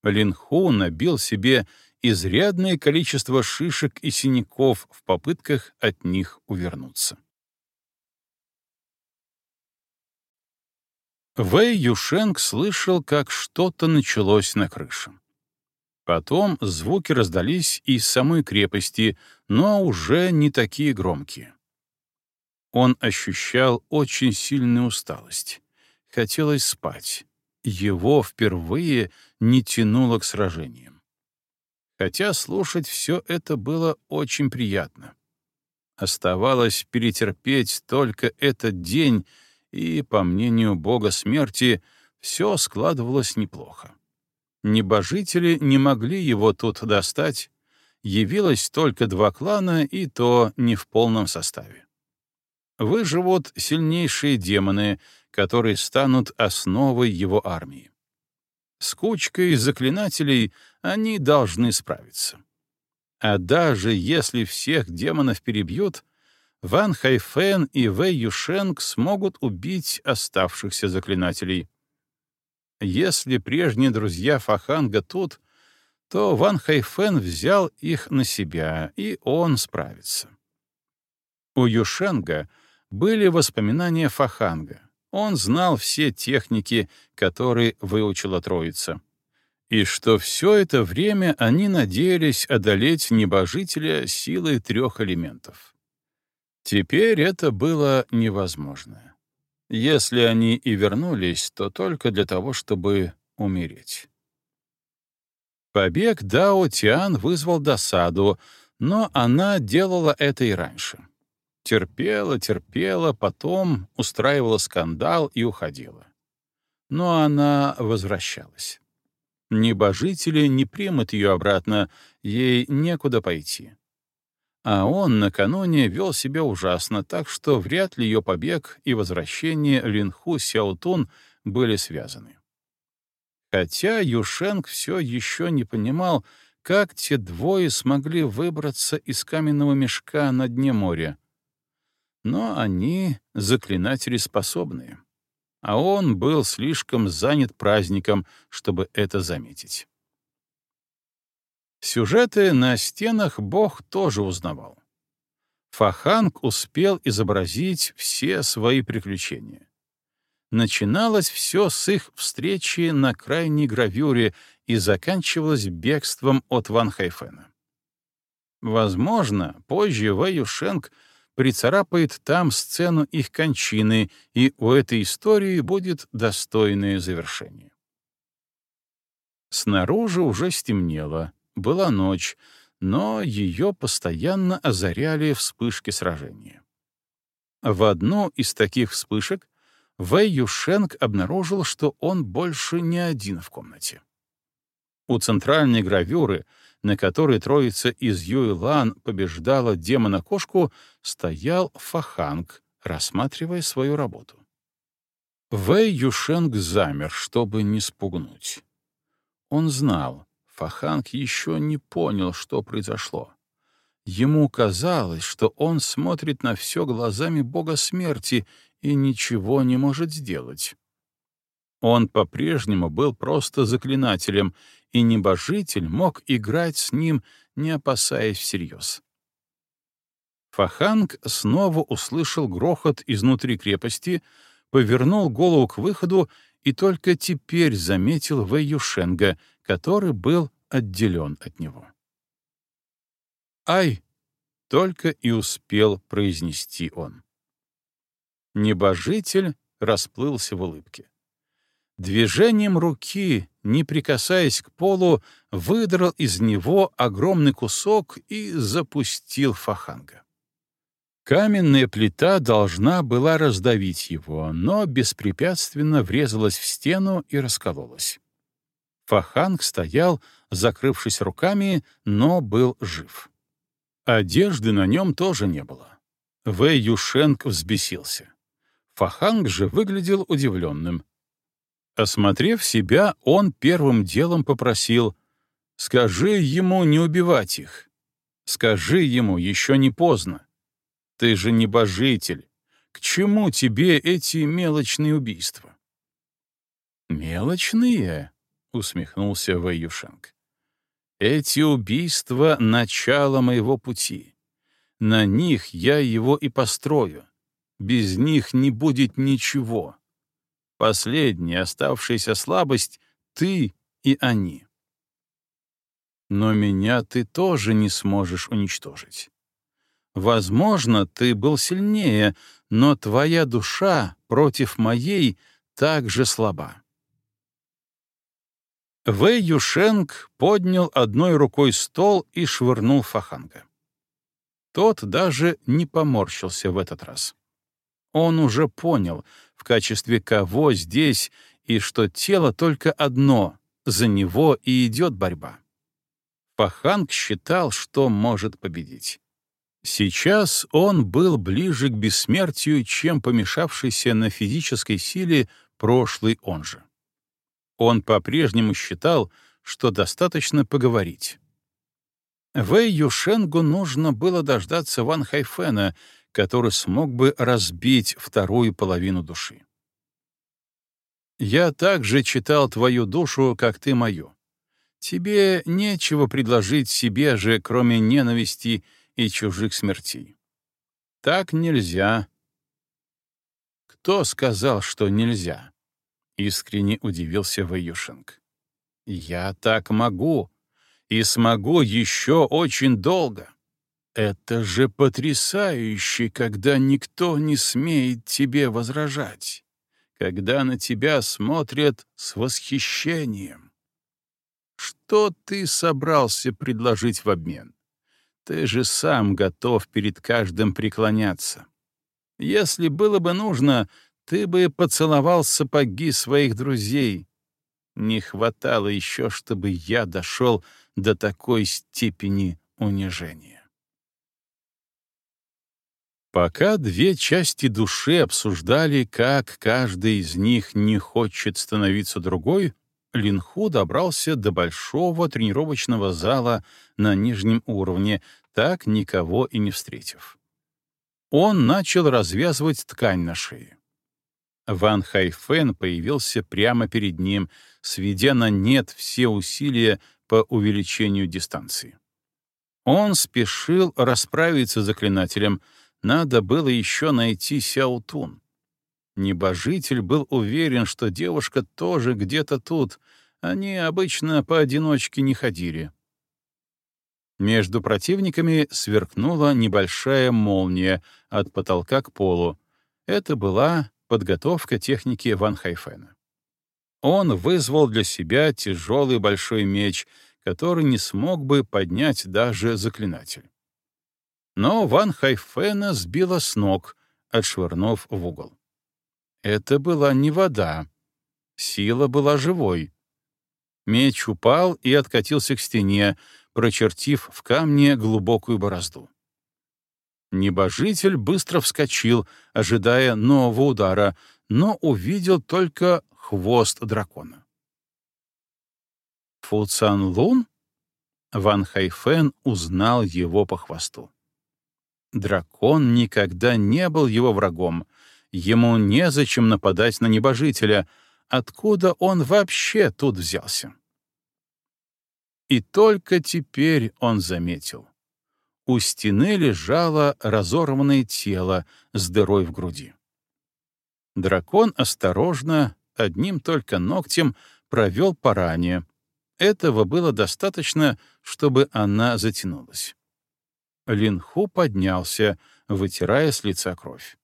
Линху набил себе изрядное количество шишек и синяков в попытках от них увернуться. Вэй Юшенг слышал, как что-то началось на крыше. Потом звуки раздались из самой крепости, но уже не такие громкие. Он ощущал очень сильную усталость. Хотелось спать. Его впервые не тянуло к сражениям. Хотя слушать все это было очень приятно. Оставалось перетерпеть только этот день — и, по мнению бога смерти, все складывалось неплохо. Небожители не могли его тут достать, явилось только два клана, и то не в полном составе. Выживут сильнейшие демоны, которые станут основой его армии. С кучкой заклинателей они должны справиться. А даже если всех демонов перебьют, Ван Хайфен и Вэй Юшенг смогут убить оставшихся заклинателей. Если прежние друзья Фаханга тут, то Ван Хайфен взял их на себя, и он справится. У Юшенга были воспоминания Фаханга. Он знал все техники, которые выучила Троица. И что все это время они надеялись одолеть небожителя силой трех элементов. Теперь это было невозможно. Если они и вернулись, то только для того, чтобы умереть. Побег Дао Тиан вызвал досаду, но она делала это и раньше. Терпела, терпела, потом устраивала скандал и уходила. Но она возвращалась. Небожители не примут ее обратно, ей некуда пойти. А он накануне вел себя ужасно, так что вряд ли ее побег и возвращение Линху Сяотун были связаны. Хотя Юшенг все еще не понимал, как те двое смогли выбраться из каменного мешка на дне моря. Но они заклинатели способные. А он был слишком занят праздником, чтобы это заметить. Сюжеты на стенах Бог тоже узнавал. Фаханг успел изобразить все свои приключения. Начиналось все с их встречи на крайней гравюре и заканчивалось бегством от Ван Хайфена. Возможно, позже Вэй Юшенг прицарапает там сцену их кончины, и у этой истории будет достойное завершение. Снаружи уже стемнело, была ночь, но ее постоянно озаряли вспышки сражения. В одну из таких вспышек Вэй Юшенг обнаружил, что он больше не один в комнате. У центральной гравюры, на которой троица из Юйлан побеждала демона-кошку, стоял Фаханг, рассматривая свою работу. Вэй Юшенг замер, чтобы не спугнуть. Он знал, Фаханг еще не понял, что произошло. Ему казалось, что он смотрит на все глазами бога смерти и ничего не может сделать. Он по-прежнему был просто заклинателем, и небожитель мог играть с ним, не опасаясь всерьез. Фаханг снова услышал грохот изнутри крепости, повернул голову к выходу и только теперь заметил Вэй Юшенга, который был отделен от него. «Ай!» — только и успел произнести он. Небожитель расплылся в улыбке. Движением руки, не прикасаясь к полу, выдрал из него огромный кусок и запустил фаханга. Каменная плита должна была раздавить его, но беспрепятственно врезалась в стену и раскололась. Фаханг стоял, закрывшись руками, но был жив. Одежды на нем тоже не было. Вэй Юшенк взбесился. Фаханг же выглядел удивленным. Осмотрев себя, он первым делом попросил «Скажи ему не убивать их. Скажи ему, еще не поздно. Ты же небожитель. К чему тебе эти мелочные убийства?» «Мелочные?» — усмехнулся Вэюшенк. «Эти убийства — начало моего пути. На них я его и построю. Без них не будет ничего. Последняя оставшаяся слабость — ты и они. Но меня ты тоже не сможешь уничтожить. Возможно, ты был сильнее, но твоя душа против моей так же слаба. Вэй Юшенг поднял одной рукой стол и швырнул Фаханга. Тот даже не поморщился в этот раз. Он уже понял, в качестве кого здесь, и что тело только одно, за него и идет борьба. Паханг считал, что может победить. Сейчас он был ближе к бессмертию, чем помешавшийся на физической силе прошлый он же. Он по-прежнему считал, что достаточно поговорить. Вэй Юшенгу нужно было дождаться Ван Хайфена, который смог бы разбить вторую половину души. «Я также читал твою душу, как ты мою. Тебе нечего предложить себе же, кроме ненависти и чужих смертей. Так нельзя». «Кто сказал, что нельзя?» — искренне удивился Ваюшинг. «Я так могу, и смогу еще очень долго. Это же потрясающе, когда никто не смеет тебе возражать, когда на тебя смотрят с восхищением. Что ты собрался предложить в обмен? Ты же сам готов перед каждым преклоняться. Если было бы нужно, ты бы поцеловал сапоги своих друзей. Не хватало еще, чтобы я дошел до такой степени унижения. Пока две части души обсуждали, как каждый из них не хочет становиться другой, Линху добрался до большого тренировочного зала на нижнем уровне, так никого и не встретив. он начал развязывать ткань на шее. Ван Хайфен появился прямо перед ним, сведя на нет все усилия по увеличению дистанции. Он спешил расправиться с заклинателем, надо было еще найти Сяутун. Небожитель был уверен, что девушка тоже где-то тут, они обычно поодиночке не ходили. Между противниками сверкнула небольшая молния от потолка к полу. Это была подготовка техники Ван Хайфена. Он вызвал для себя тяжелый большой меч, который не смог бы поднять даже заклинатель. Но Ван Хайфена сбила с ног, отшвырнув в угол. Это была не вода. Сила была живой. Меч упал и откатился к стене, прочертив в камне глубокую борозду. Небожитель быстро вскочил, ожидая нового удара, но увидел только хвост дракона. Фу Цан Лун? Ван Хайфен узнал его по хвосту. Дракон никогда не был его врагом. Ему незачем нападать на небожителя. Откуда он вообще тут взялся? И только теперь он заметил. У стены лежало разорванное тело с дырой в груди. Дракон осторожно, одним только ногтем, провел по ране. Этого было достаточно, чтобы она затянулась. Линху поднялся, вытирая с лица кровь.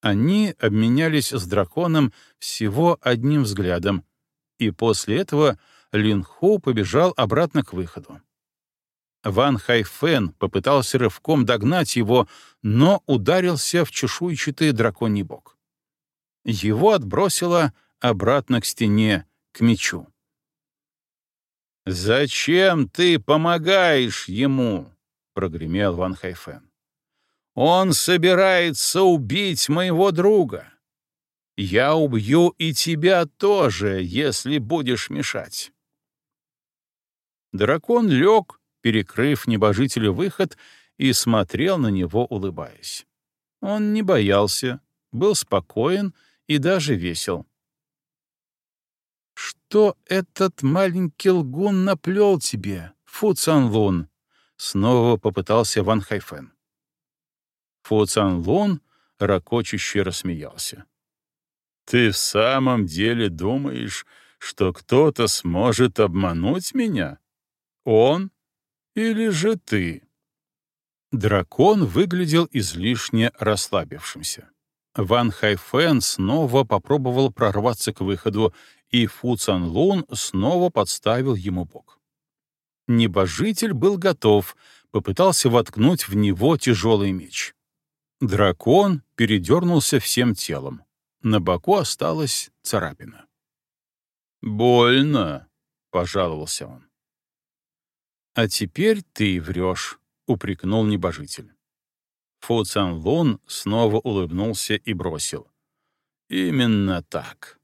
Они обменялись с драконом всего одним взглядом, и после этого Лин Хо побежал обратно к выходу. Ван Хайфен попытался рывком догнать его, но ударился в чешуйчатый драконий бок. Его отбросило обратно к стене, к мечу. «Зачем ты помогаешь ему?» — прогремел Ван Хайфен. «Он собирается убить моего друга. Я убью и тебя тоже, если будешь мешать». Дракон лег, перекрыв небожителю выход, и смотрел на него, улыбаясь. Он не боялся, был спокоен и даже весел. «Что этот маленький лгун наплел тебе, Фу Цан Лун?» — снова попытался Ван Хайфен. Фу Цан Лун ракочуще рассмеялся. «Ты в самом деле думаешь, что кто-то сможет обмануть меня?» Он или же ты? Дракон выглядел излишне расслабившимся. Ван Хайфен снова попробовал прорваться к выходу, и Фу Цан Лун снова подставил ему бок. Небожитель был готов, попытался воткнуть в него тяжелый меч. Дракон передернулся всем телом. На боку осталась царапина. «Больно», — пожаловался он. «А теперь ты врешь», — упрекнул небожитель. Фу Цан Лун снова улыбнулся и бросил. «Именно так».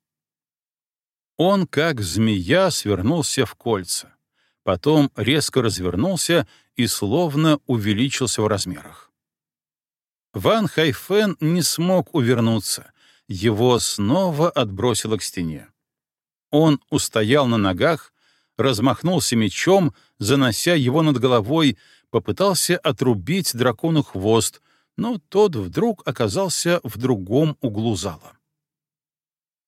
Он, как змея, свернулся в кольца, потом резко развернулся и словно увеличился в размерах. Ван Хайфен не смог увернуться, его снова отбросило к стене. Он устоял на ногах, размахнулся мечом, занося его над головой, попытался отрубить дракону хвост, но тот вдруг оказался в другом углу зала.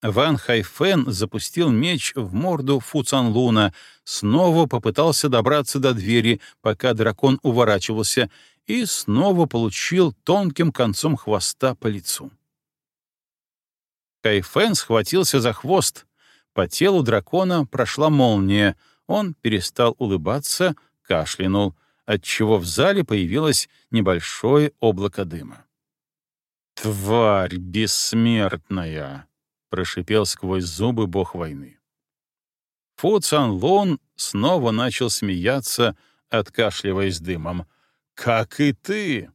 Ван Хайфен запустил меч в морду Фу Цанлуна, снова попытался добраться до двери, пока дракон уворачивался, и снова получил тонким концом хвоста по лицу. Хайфен схватился за хвост, по телу дракона прошла молния, он перестал улыбаться, кашлянул, отчего в зале появилось небольшое облако дыма. «Тварь бессмертная!» — прошипел сквозь зубы бог войны. Фу Цан Лун снова начал смеяться, откашливаясь дымом. «Как и ты!»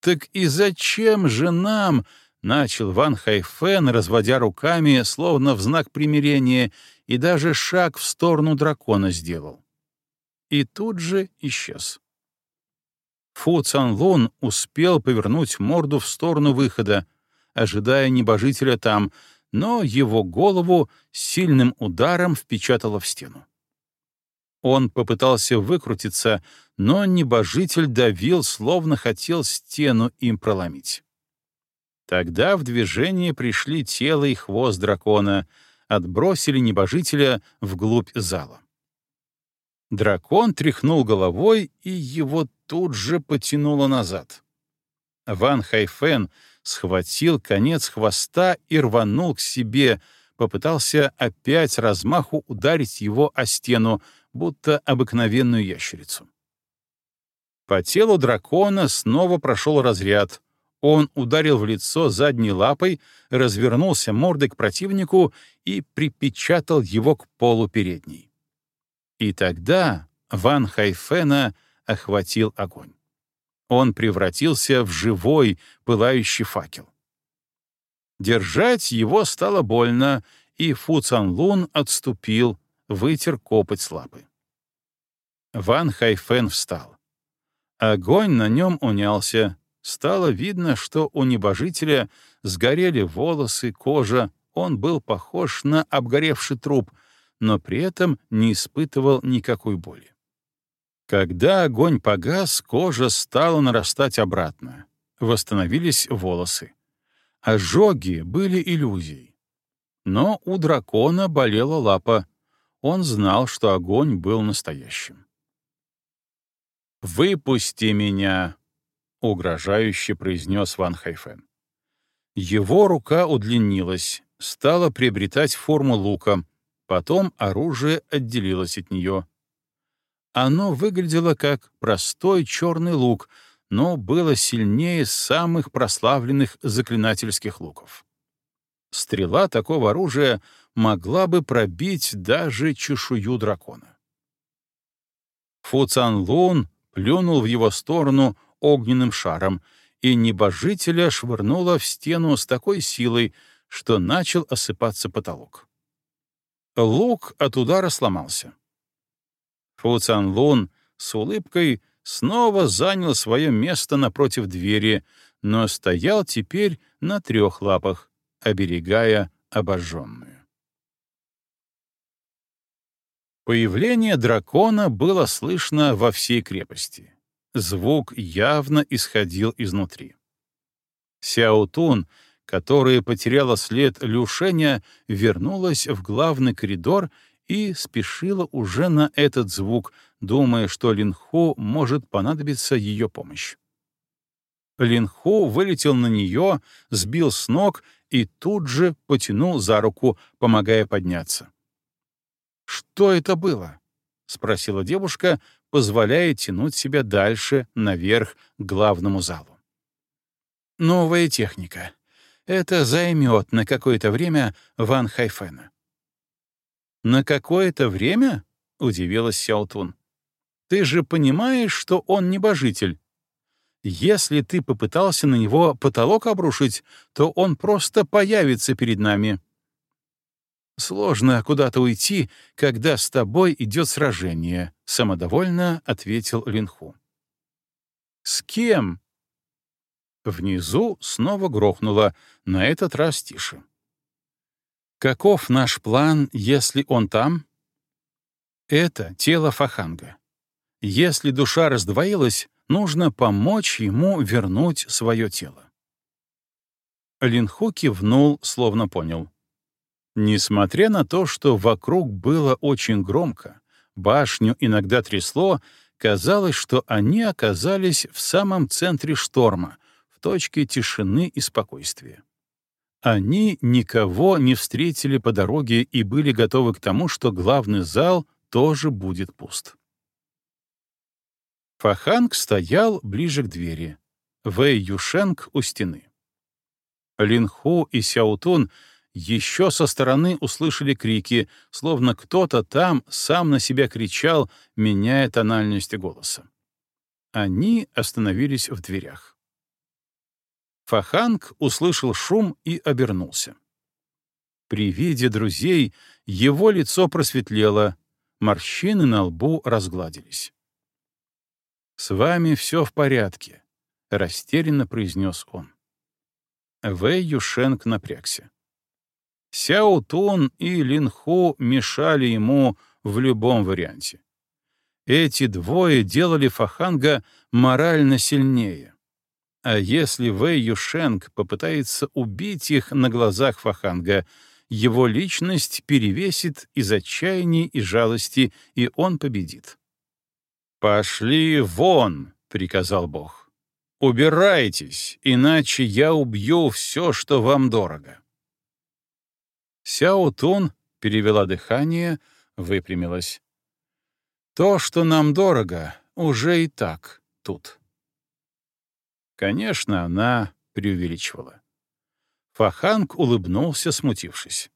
«Так и зачем же нам?» Начал Ван Хайфен, разводя руками, словно в знак примирения, и даже шаг в сторону дракона сделал. И тут же исчез. Фу Цанлун успел повернуть морду в сторону выхода, ожидая небожителя там, но его голову сильным ударом впечатало в стену. Он попытался выкрутиться, но небожитель давил, словно хотел стену им проломить. Тогда в движение пришли тело и хвост дракона, отбросили небожителя вглубь зала. Дракон тряхнул головой, и его тут же потянуло назад. Ван Хайфен схватил конец хвоста и рванул к себе, попытался опять размаху ударить его о стену, будто обыкновенную ящерицу. По телу дракона снова прошел разряд. Он ударил в лицо задней лапой, развернулся мордой к противнику и припечатал его к полу передней. И тогда Ван Хайфена охватил огонь. Он превратился в живой, пылающий факел. Держать его стало больно, и Фу Цанлун отступил, вытер копоть с лапы. Ван Хайфен встал. Огонь на нем унялся. Стало видно, что у небожителя сгорели волосы, кожа, он был похож на обгоревший труп, но при этом не испытывал никакой боли. Когда огонь погас, кожа стала нарастать обратно. Восстановились волосы. Ожоги были иллюзией. Но у дракона болела лапа. Он знал, что огонь был настоящим. «Выпусти меня!» — угрожающе произнес Ван Хайфен. Его рука удлинилась, стала приобретать форму лука, потом оружие отделилось от нее. Оно выглядело как простой черный лук, но было сильнее самых прославленных заклинательских луков. Стрела такого оружия могла бы пробить даже чешую дракона. Фу Цан Лун плюнул в его сторону огненным шаром, и небожителя швырнуло в стену с такой силой, что начал осыпаться потолок. Лук от удара сломался. Фу Цан Лун с улыбкой снова занял свое место напротив двери, но стоял теперь на трех лапах, оберегая обожженную. Появление дракона было слышно во всей крепости. Звук явно исходил изнутри. Сяотун, которая потеряла след Люшеня, вернулась в главный коридор и спешила уже на этот звук, думая, что Линху может понадобиться ее помощь. Линху вылетел на нее, сбил с ног и тут же потянул за руку, помогая подняться. «Что это было?» — спросила девушка, позволяя тянуть себя дальше, наверх, к главному залу. «Новая техника. Это займет на какое-то время Ван Хайфена. «На какое-то время?» — удивилась Сяотун. «Ты же понимаешь, что он небожитель. Если ты попытался на него потолок обрушить, то он просто появится перед нами». «Сложно куда-то уйти, когда с тобой идет сражение», — самодовольно ответил Линху. «С кем?» Внизу снова грохнуло, на этот раз тише. Каков наш план, если он там? Это тело Фаханга. Если душа раздвоилась, нужно помочь ему вернуть свое тело. Линху кивнул, словно понял. Несмотря на то, что вокруг было очень громко, башню иногда трясло, казалось, что они оказались в самом центре шторма, в точке тишины и спокойствия. Они никого не встретили по дороге и были готовы к тому, что главный зал тоже будет пуст. Фаханг стоял ближе к двери, Вэй Юшенг у стены. Линху и Сяутун еще со стороны услышали крики, словно кто-то там сам на себя кричал, меняя тональность голоса. Они остановились в дверях. Фаханг услышал шум и обернулся. При виде друзей его лицо просветлело, морщины на лбу разгладились. «С вами все в порядке», — растерянно произнес он. Вэй Юшенк напрягся. Сяо Тун и Лин Ху мешали ему в любом варианте. Эти двое делали Фаханга морально сильнее. А если Вэй Юшенк попытается убить их на глазах Фаханга, его личность перевесит из отчаяния и жалости, и он победит. «Пошли вон!» — приказал Бог. «Убирайтесь, иначе я убью все, что вам дорого». Сяо Тун перевела дыхание, выпрямилась. «То, что нам дорого, уже и так тут». Конечно, она преувеличивала. Фаханг улыбнулся, смутившись.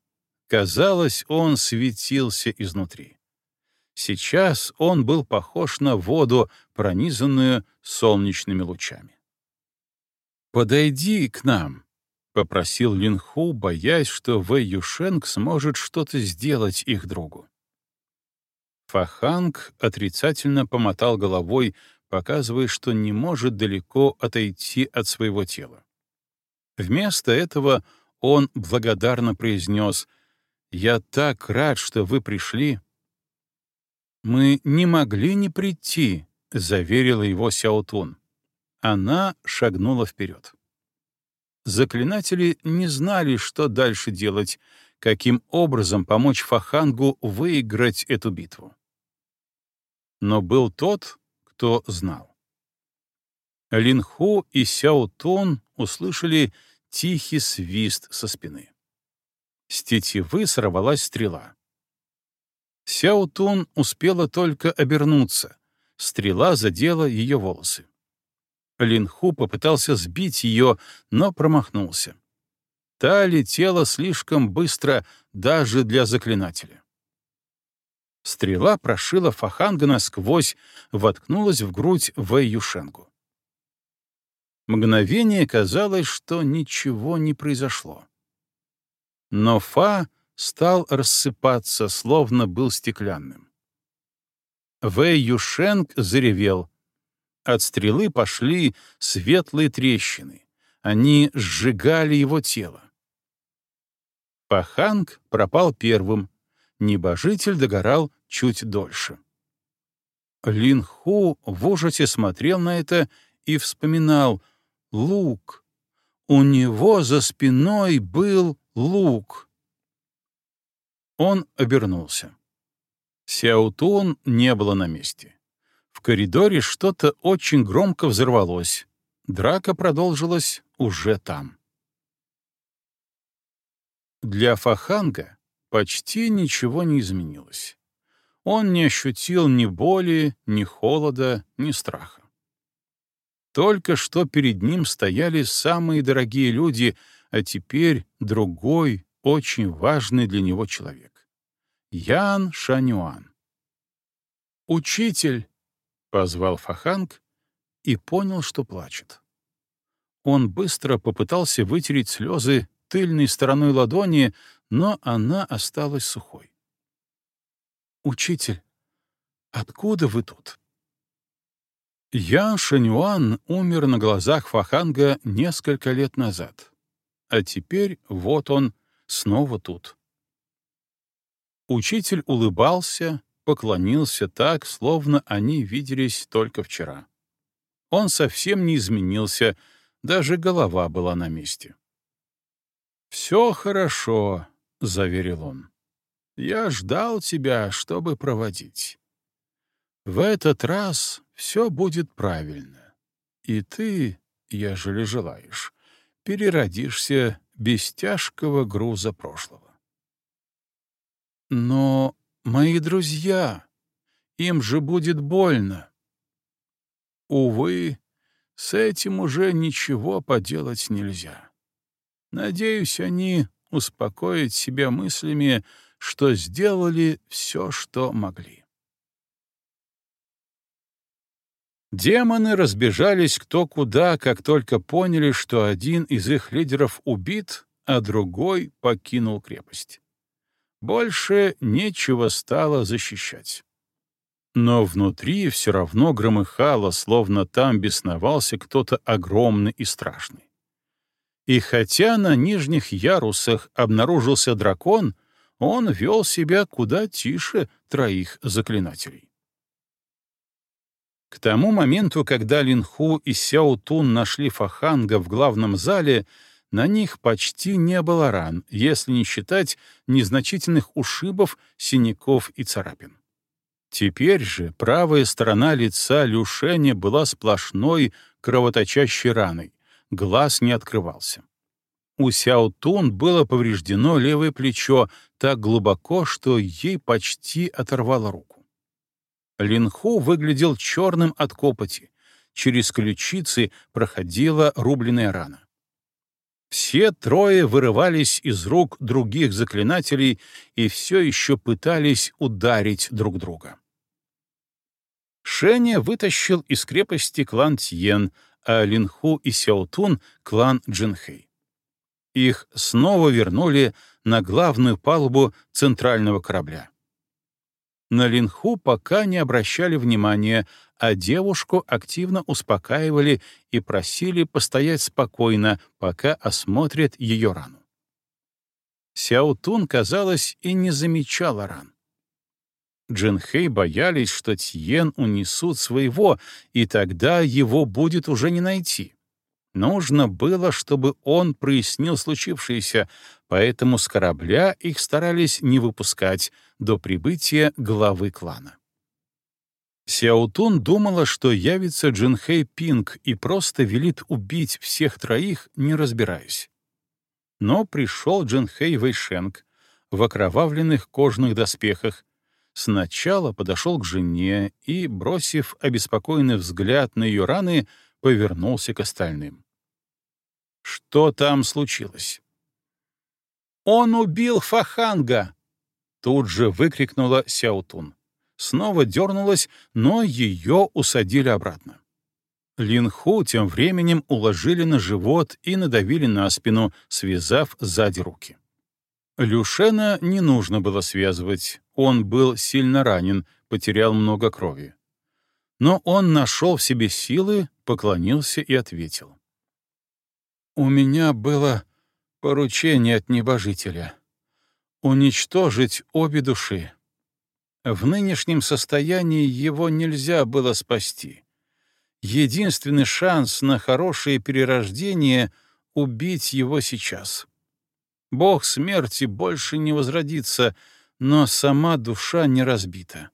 Казалось, он светился изнутри. Сейчас он был похож на воду, пронизанную солнечными лучами. «Подойди к нам», — попросил Линху, боясь, что Вэй Юшенг сможет что-то сделать их другу. Фаханг отрицательно помотал головой, показывая, что не может далеко отойти от своего тела. Вместо этого он благодарно произнес «Я так рад, что вы пришли». «Мы не могли не прийти», — заверила его Сяотун. Она шагнула вперед. Заклинатели не знали, что дальше делать, каким образом помочь Фахангу выиграть эту битву. Но был тот, кто знал. Линху и Сяо Тун услышали тихий свист со спины. С тетивы сорвалась стрела. Сяо Тун успела только обернуться. Стрела задела ее волосы. Линху попытался сбить ее, но промахнулся. Та летела слишком быстро даже для заклинателя. Стрела прошила Фаханга насквозь, воткнулась в грудь Вэй Юшенгу. Мгновение казалось, что ничего не произошло. Но Фа стал рассыпаться, словно был стеклянным. Вэй Юшенг заревел. От стрелы пошли светлые трещины. Они сжигали его тело. Паханг пропал первым, Небожитель догорал чуть дольше. Лин Ху в ужасе смотрел на это и вспоминал лук. У него за спиной был лук. Он обернулся. Сяутун не было на месте. В коридоре что-то очень громко взорвалось. Драка продолжилась уже там. Для Фаханга почти ничего не изменилось. Он не ощутил ни боли, ни холода, ни страха. Только что перед ним стояли самые дорогие люди, а теперь другой, очень важный для него человек. Ян Шанюан. «Учитель!» — позвал Фаханг и понял, что плачет. Он быстро попытался вытереть слезы тыльной стороной ладони, но она осталась сухой. «Учитель, откуда вы тут?» Ян Шанюан умер на глазах Фаханга несколько лет назад, а теперь вот он снова тут. Учитель улыбался, поклонился так, словно они виделись только вчера. Он совсем не изменился, даже голова была на месте. «Все хорошо», — заверил он. «Я ждал тебя, чтобы проводить. В этот раз все будет правильно, и ты, ежели желаешь, переродишься без тяжкого груза прошлого». «Но мои друзья, им же будет больно». «Увы, с этим уже ничего поделать нельзя. Надеюсь, они успокоить себя мыслями, что сделали все, что могли. Демоны разбежались кто куда, как только поняли, что один из их лидеров убит, а другой покинул крепость. Больше нечего стало защищать. Но внутри все равно громыхало, словно там бесновался кто-то огромный и страшный. И хотя на нижних ярусах обнаружился дракон, он вел себя куда тише троих заклинателей. К тому моменту, когда Линху и Сяо Тун нашли Фаханга в главном зале, на них почти не было ран, если не считать незначительных ушибов, синяков и царапин. Теперь же правая сторона лица Люшеня была сплошной кровоточащей раной, глаз не открывался. У Сяо Тун было повреждено левое плечо так глубоко, что ей почти оторвало руку. Линху выглядел черным от копоти, через ключицы проходила рубленная рана. Все трое вырывались из рук других заклинателей и все еще пытались ударить друг друга. Шеня вытащил из крепости клан Тьен, а Линху и Сяотун — клан Джинхэй. Их снова вернули на главную палубу центрального корабля. На Линху пока не обращали внимания, а девушку активно успокаивали и просили постоять спокойно, пока осмотрят ее рану. Сяутун, казалось, и не замечала ран. Джинхэй боялись, что Тьен унесут своего, и тогда его будет уже не найти. Нужно было, чтобы он прояснил случившееся, поэтому с корабля их старались не выпускать до прибытия главы клана. Сяутун думала, что явится Джинхэй Пинг и просто велит убить всех троих, не разбираясь. Но пришел Джинхэй Вэйшенг в окровавленных кожных доспехах, сначала подошел к жене и, бросив обеспокоенный взгляд на ее раны, повернулся к остальным. «Что там случилось?» «Он убил Фаханга!» — тут же выкрикнула Сяутун. Снова дернулась, но ее усадили обратно. Линху тем временем уложили на живот и надавили на спину, связав сзади руки. Люшена не нужно было связывать, он был сильно ранен, потерял много крови. Но он нашел в себе силы, поклонился и ответил. «У меня было поручение от небожителя — уничтожить обе души. В нынешнем состоянии его нельзя было спасти. Единственный шанс на хорошее перерождение — убить его сейчас». Бог смерти больше не возродится, но сама душа не разбита.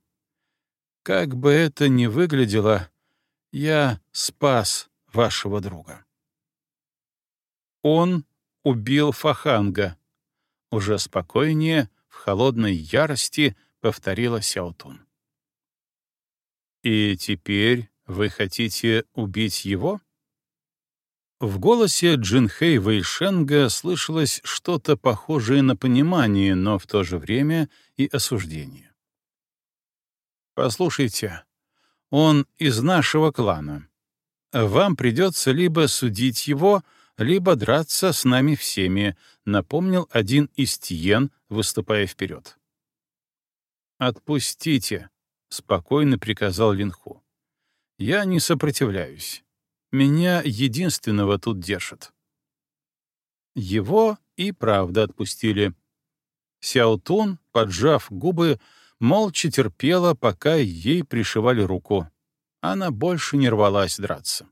Как бы это ни выглядело, я спас вашего друга. Он убил Фаханга. Уже спокойнее, в холодной ярости, повторила Сяотун. И теперь вы хотите убить его? В голосе Джинхэй Вэйшенга слышалось что-то похожее на понимание, но в то же время и осуждение. «Послушайте, он из нашего клана. Вам придется либо судить его, либо драться с нами всеми», — напомнил один из Тиен, выступая вперед. «Отпустите», — спокойно приказал Линху. «Я не сопротивляюсь. Меня единственного тут держат. Его и правда отпустили. Сяотун, поджав губы, молча терпела, пока ей пришивали руку. Она больше не рвалась драться.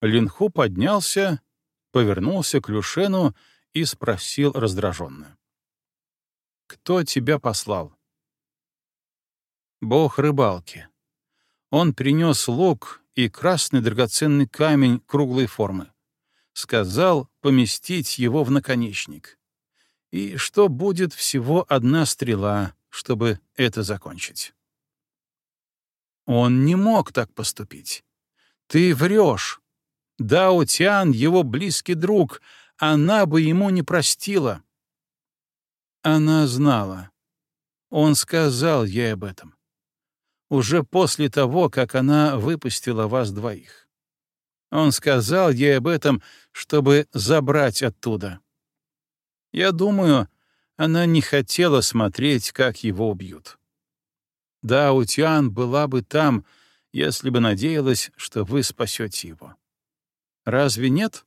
Линху поднялся, повернулся к Люшену и спросил раздраженно. «Кто тебя послал?» «Бог рыбалки. Он принес лук и красный драгоценный камень круглой формы. Сказал поместить его в наконечник. И что будет всего одна стрела, чтобы это закончить. Он не мог так поступить. Ты врешь. Дао Тян — его близкий друг, она бы ему не простила. Она знала. Он сказал ей об этом уже после того, как она выпустила вас двоих. Он сказал ей об этом, чтобы забрать оттуда. Я думаю, она не хотела смотреть, как его убьют. Да, Утиан была бы там, если бы надеялась, что вы спасете его. Разве нет?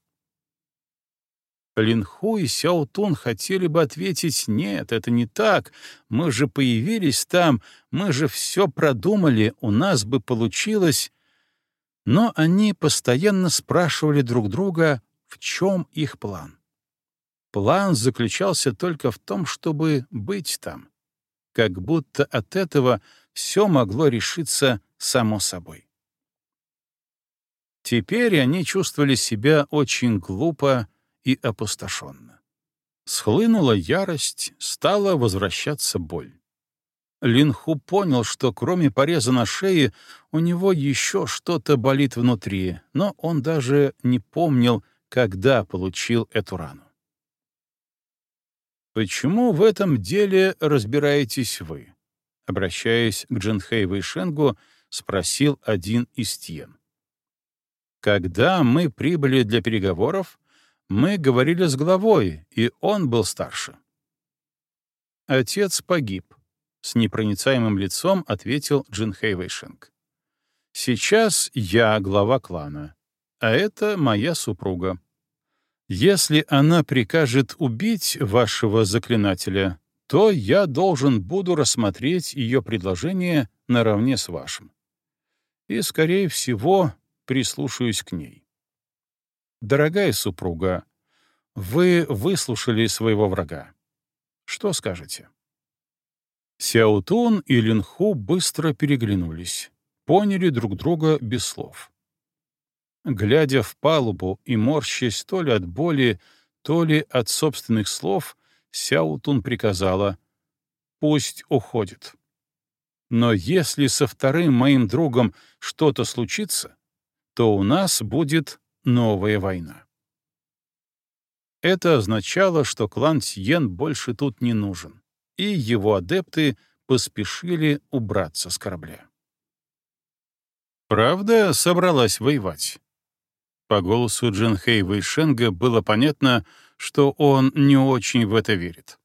Линху и Сяотун хотели бы ответить «нет, это не так, мы же появились там, мы же все продумали, у нас бы получилось». Но они постоянно спрашивали друг друга, в чем их план. План заключался только в том, чтобы быть там. Как будто от этого все могло решиться само собой. Теперь они чувствовали себя очень глупо и опустошенно. Схлынула ярость, стала возвращаться боль. Линху понял, что кроме пореза на шее у него еще что-то болит внутри, но он даже не помнил, когда получил эту рану. «Почему в этом деле разбираетесь вы?» Обращаясь к Джинхэй Вэйшенгу, спросил один из Тьен. «Когда мы прибыли для переговоров, мы говорили с главой, и он был старше». «Отец погиб», — с непроницаемым лицом ответил Джинхэй Вэйшенг. «Сейчас я глава клана, а это моя супруга. Если она прикажет убить вашего заклинателя, то я должен буду рассмотреть ее предложение наравне с вашим. И, скорее всего, прислушаюсь к ней. Дорогая супруга, вы выслушали своего врага. Что скажете? Сяутун и Линху быстро переглянулись, поняли друг друга без слов. Глядя в палубу и морщась то ли от боли, то ли от собственных слов, Сяутун приказала «Пусть уходит». Но если со вторым моим другом что-то случится, то у нас будет новая война. Это означало, что клан Сьен больше тут не нужен, и его адепты поспешили убраться с корабля. Правда собралась воевать? По голосу Джинхэй Вэйшенга было понятно, что он не очень в это верит.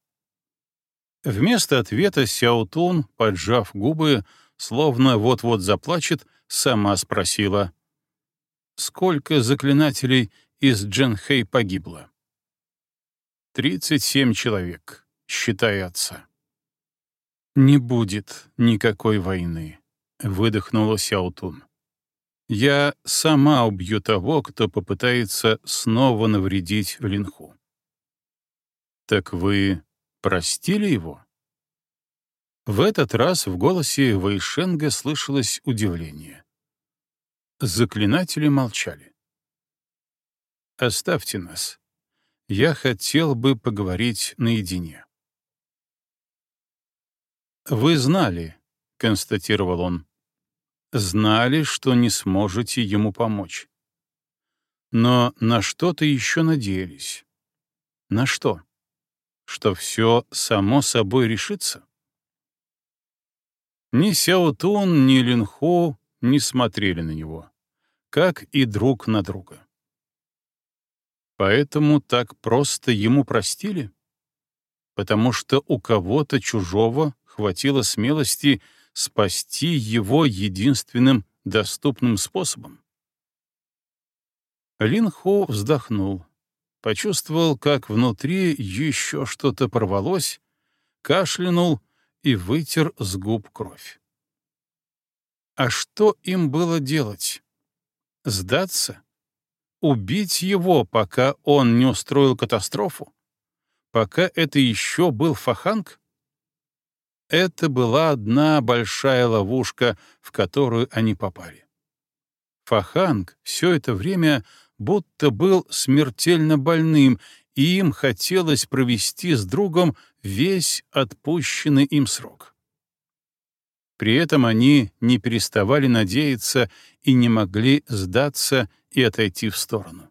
Вместо ответа Сяутун, поджав губы, словно вот-вот заплачет, сама спросила, «Сколько заклинателей из Джинхэй погибло?» «Тридцать семь человек, считая отца». «Не будет никакой войны», — выдохнула Сяутун. Я сама убью того, кто попытается снова навредить Линху. Так вы простили его? В этот раз в голосе Вэйшенга слышалось удивление. Заклинатели молчали. «Оставьте нас. Я хотел бы поговорить наедине». «Вы знали», — констатировал он, знали, что не сможете ему помочь. Но на что-то еще надеялись. На что? Что все само собой решится? Ни Сяо Тун, ни Линхо не смотрели на него, как и друг на друга. Поэтому так просто ему простили? Потому что у кого-то чужого хватило смелости — спасти его единственным доступным способом? Лин Хо вздохнул, почувствовал, как внутри еще что-то порвалось, кашлянул и вытер с губ кровь. А что им было делать? Сдаться? Убить его, пока он не устроил катастрофу? Пока это еще был Фаханг? Это была одна большая ловушка, в которую они попали. Фаханг все это время будто был смертельно больным, и им хотелось провести с другом весь отпущенный им срок. При этом они не переставали надеяться и не могли сдаться и отойти в сторону.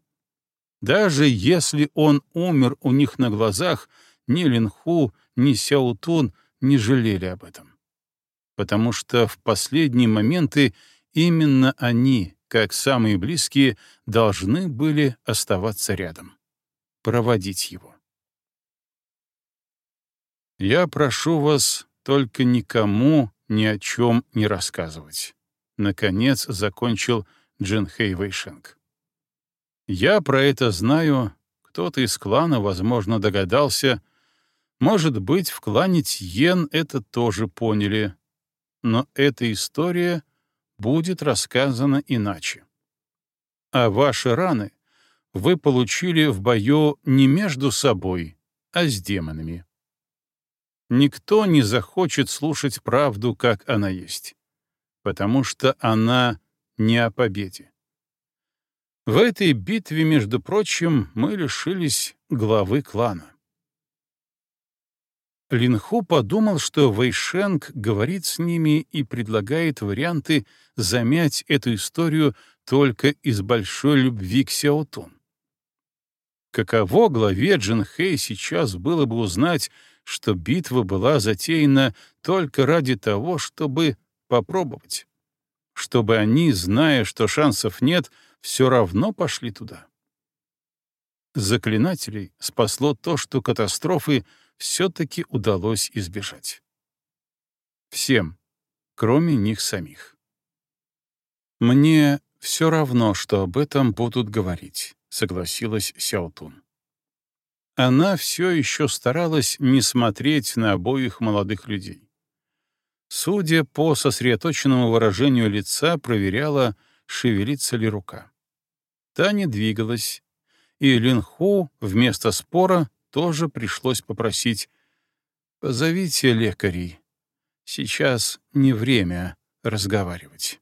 Даже если он умер у них на глазах, ни Линху, ни Сяутун — не жалели об этом. Потому что в последние моменты именно они, как самые близкие, должны были оставаться рядом, проводить его. «Я прошу вас только никому ни о чем не рассказывать. Наконец закончил Джинхэй Вэйшенг. Я про это знаю, кто-то из клана, возможно, догадался. Может быть, в клане Тьен это тоже поняли. Но эта история будет рассказана иначе. А ваши раны вы получили в бою не между собой, а с демонами. Никто не захочет слушать правду, как она есть, потому что она не о победе. В этой битве, между прочим, мы лишились главы клана. Линху подумал, что Вэйшенг говорит с ними и предлагает варианты замять эту историю только из большой любви к Сяотун. Каково главе Джинхэй сейчас было бы узнать, что битва была затеяна только ради того, чтобы попробовать, чтобы они, зная, что шансов нет, — все равно пошли туда. Заклинателей спасло то, что катастрофы все-таки удалось избежать. Всем, кроме них самих. «Мне все равно, что об этом будут говорить», — согласилась Сяотун. Она все еще старалась не смотреть на обоих молодых людей. Судя по сосредоточенному выражению лица, проверяла, шевелится ли рука. Та не двигалась, и Линху вместо спора тоже пришлось попросить «Позовите лекарей. Сейчас не время разговаривать».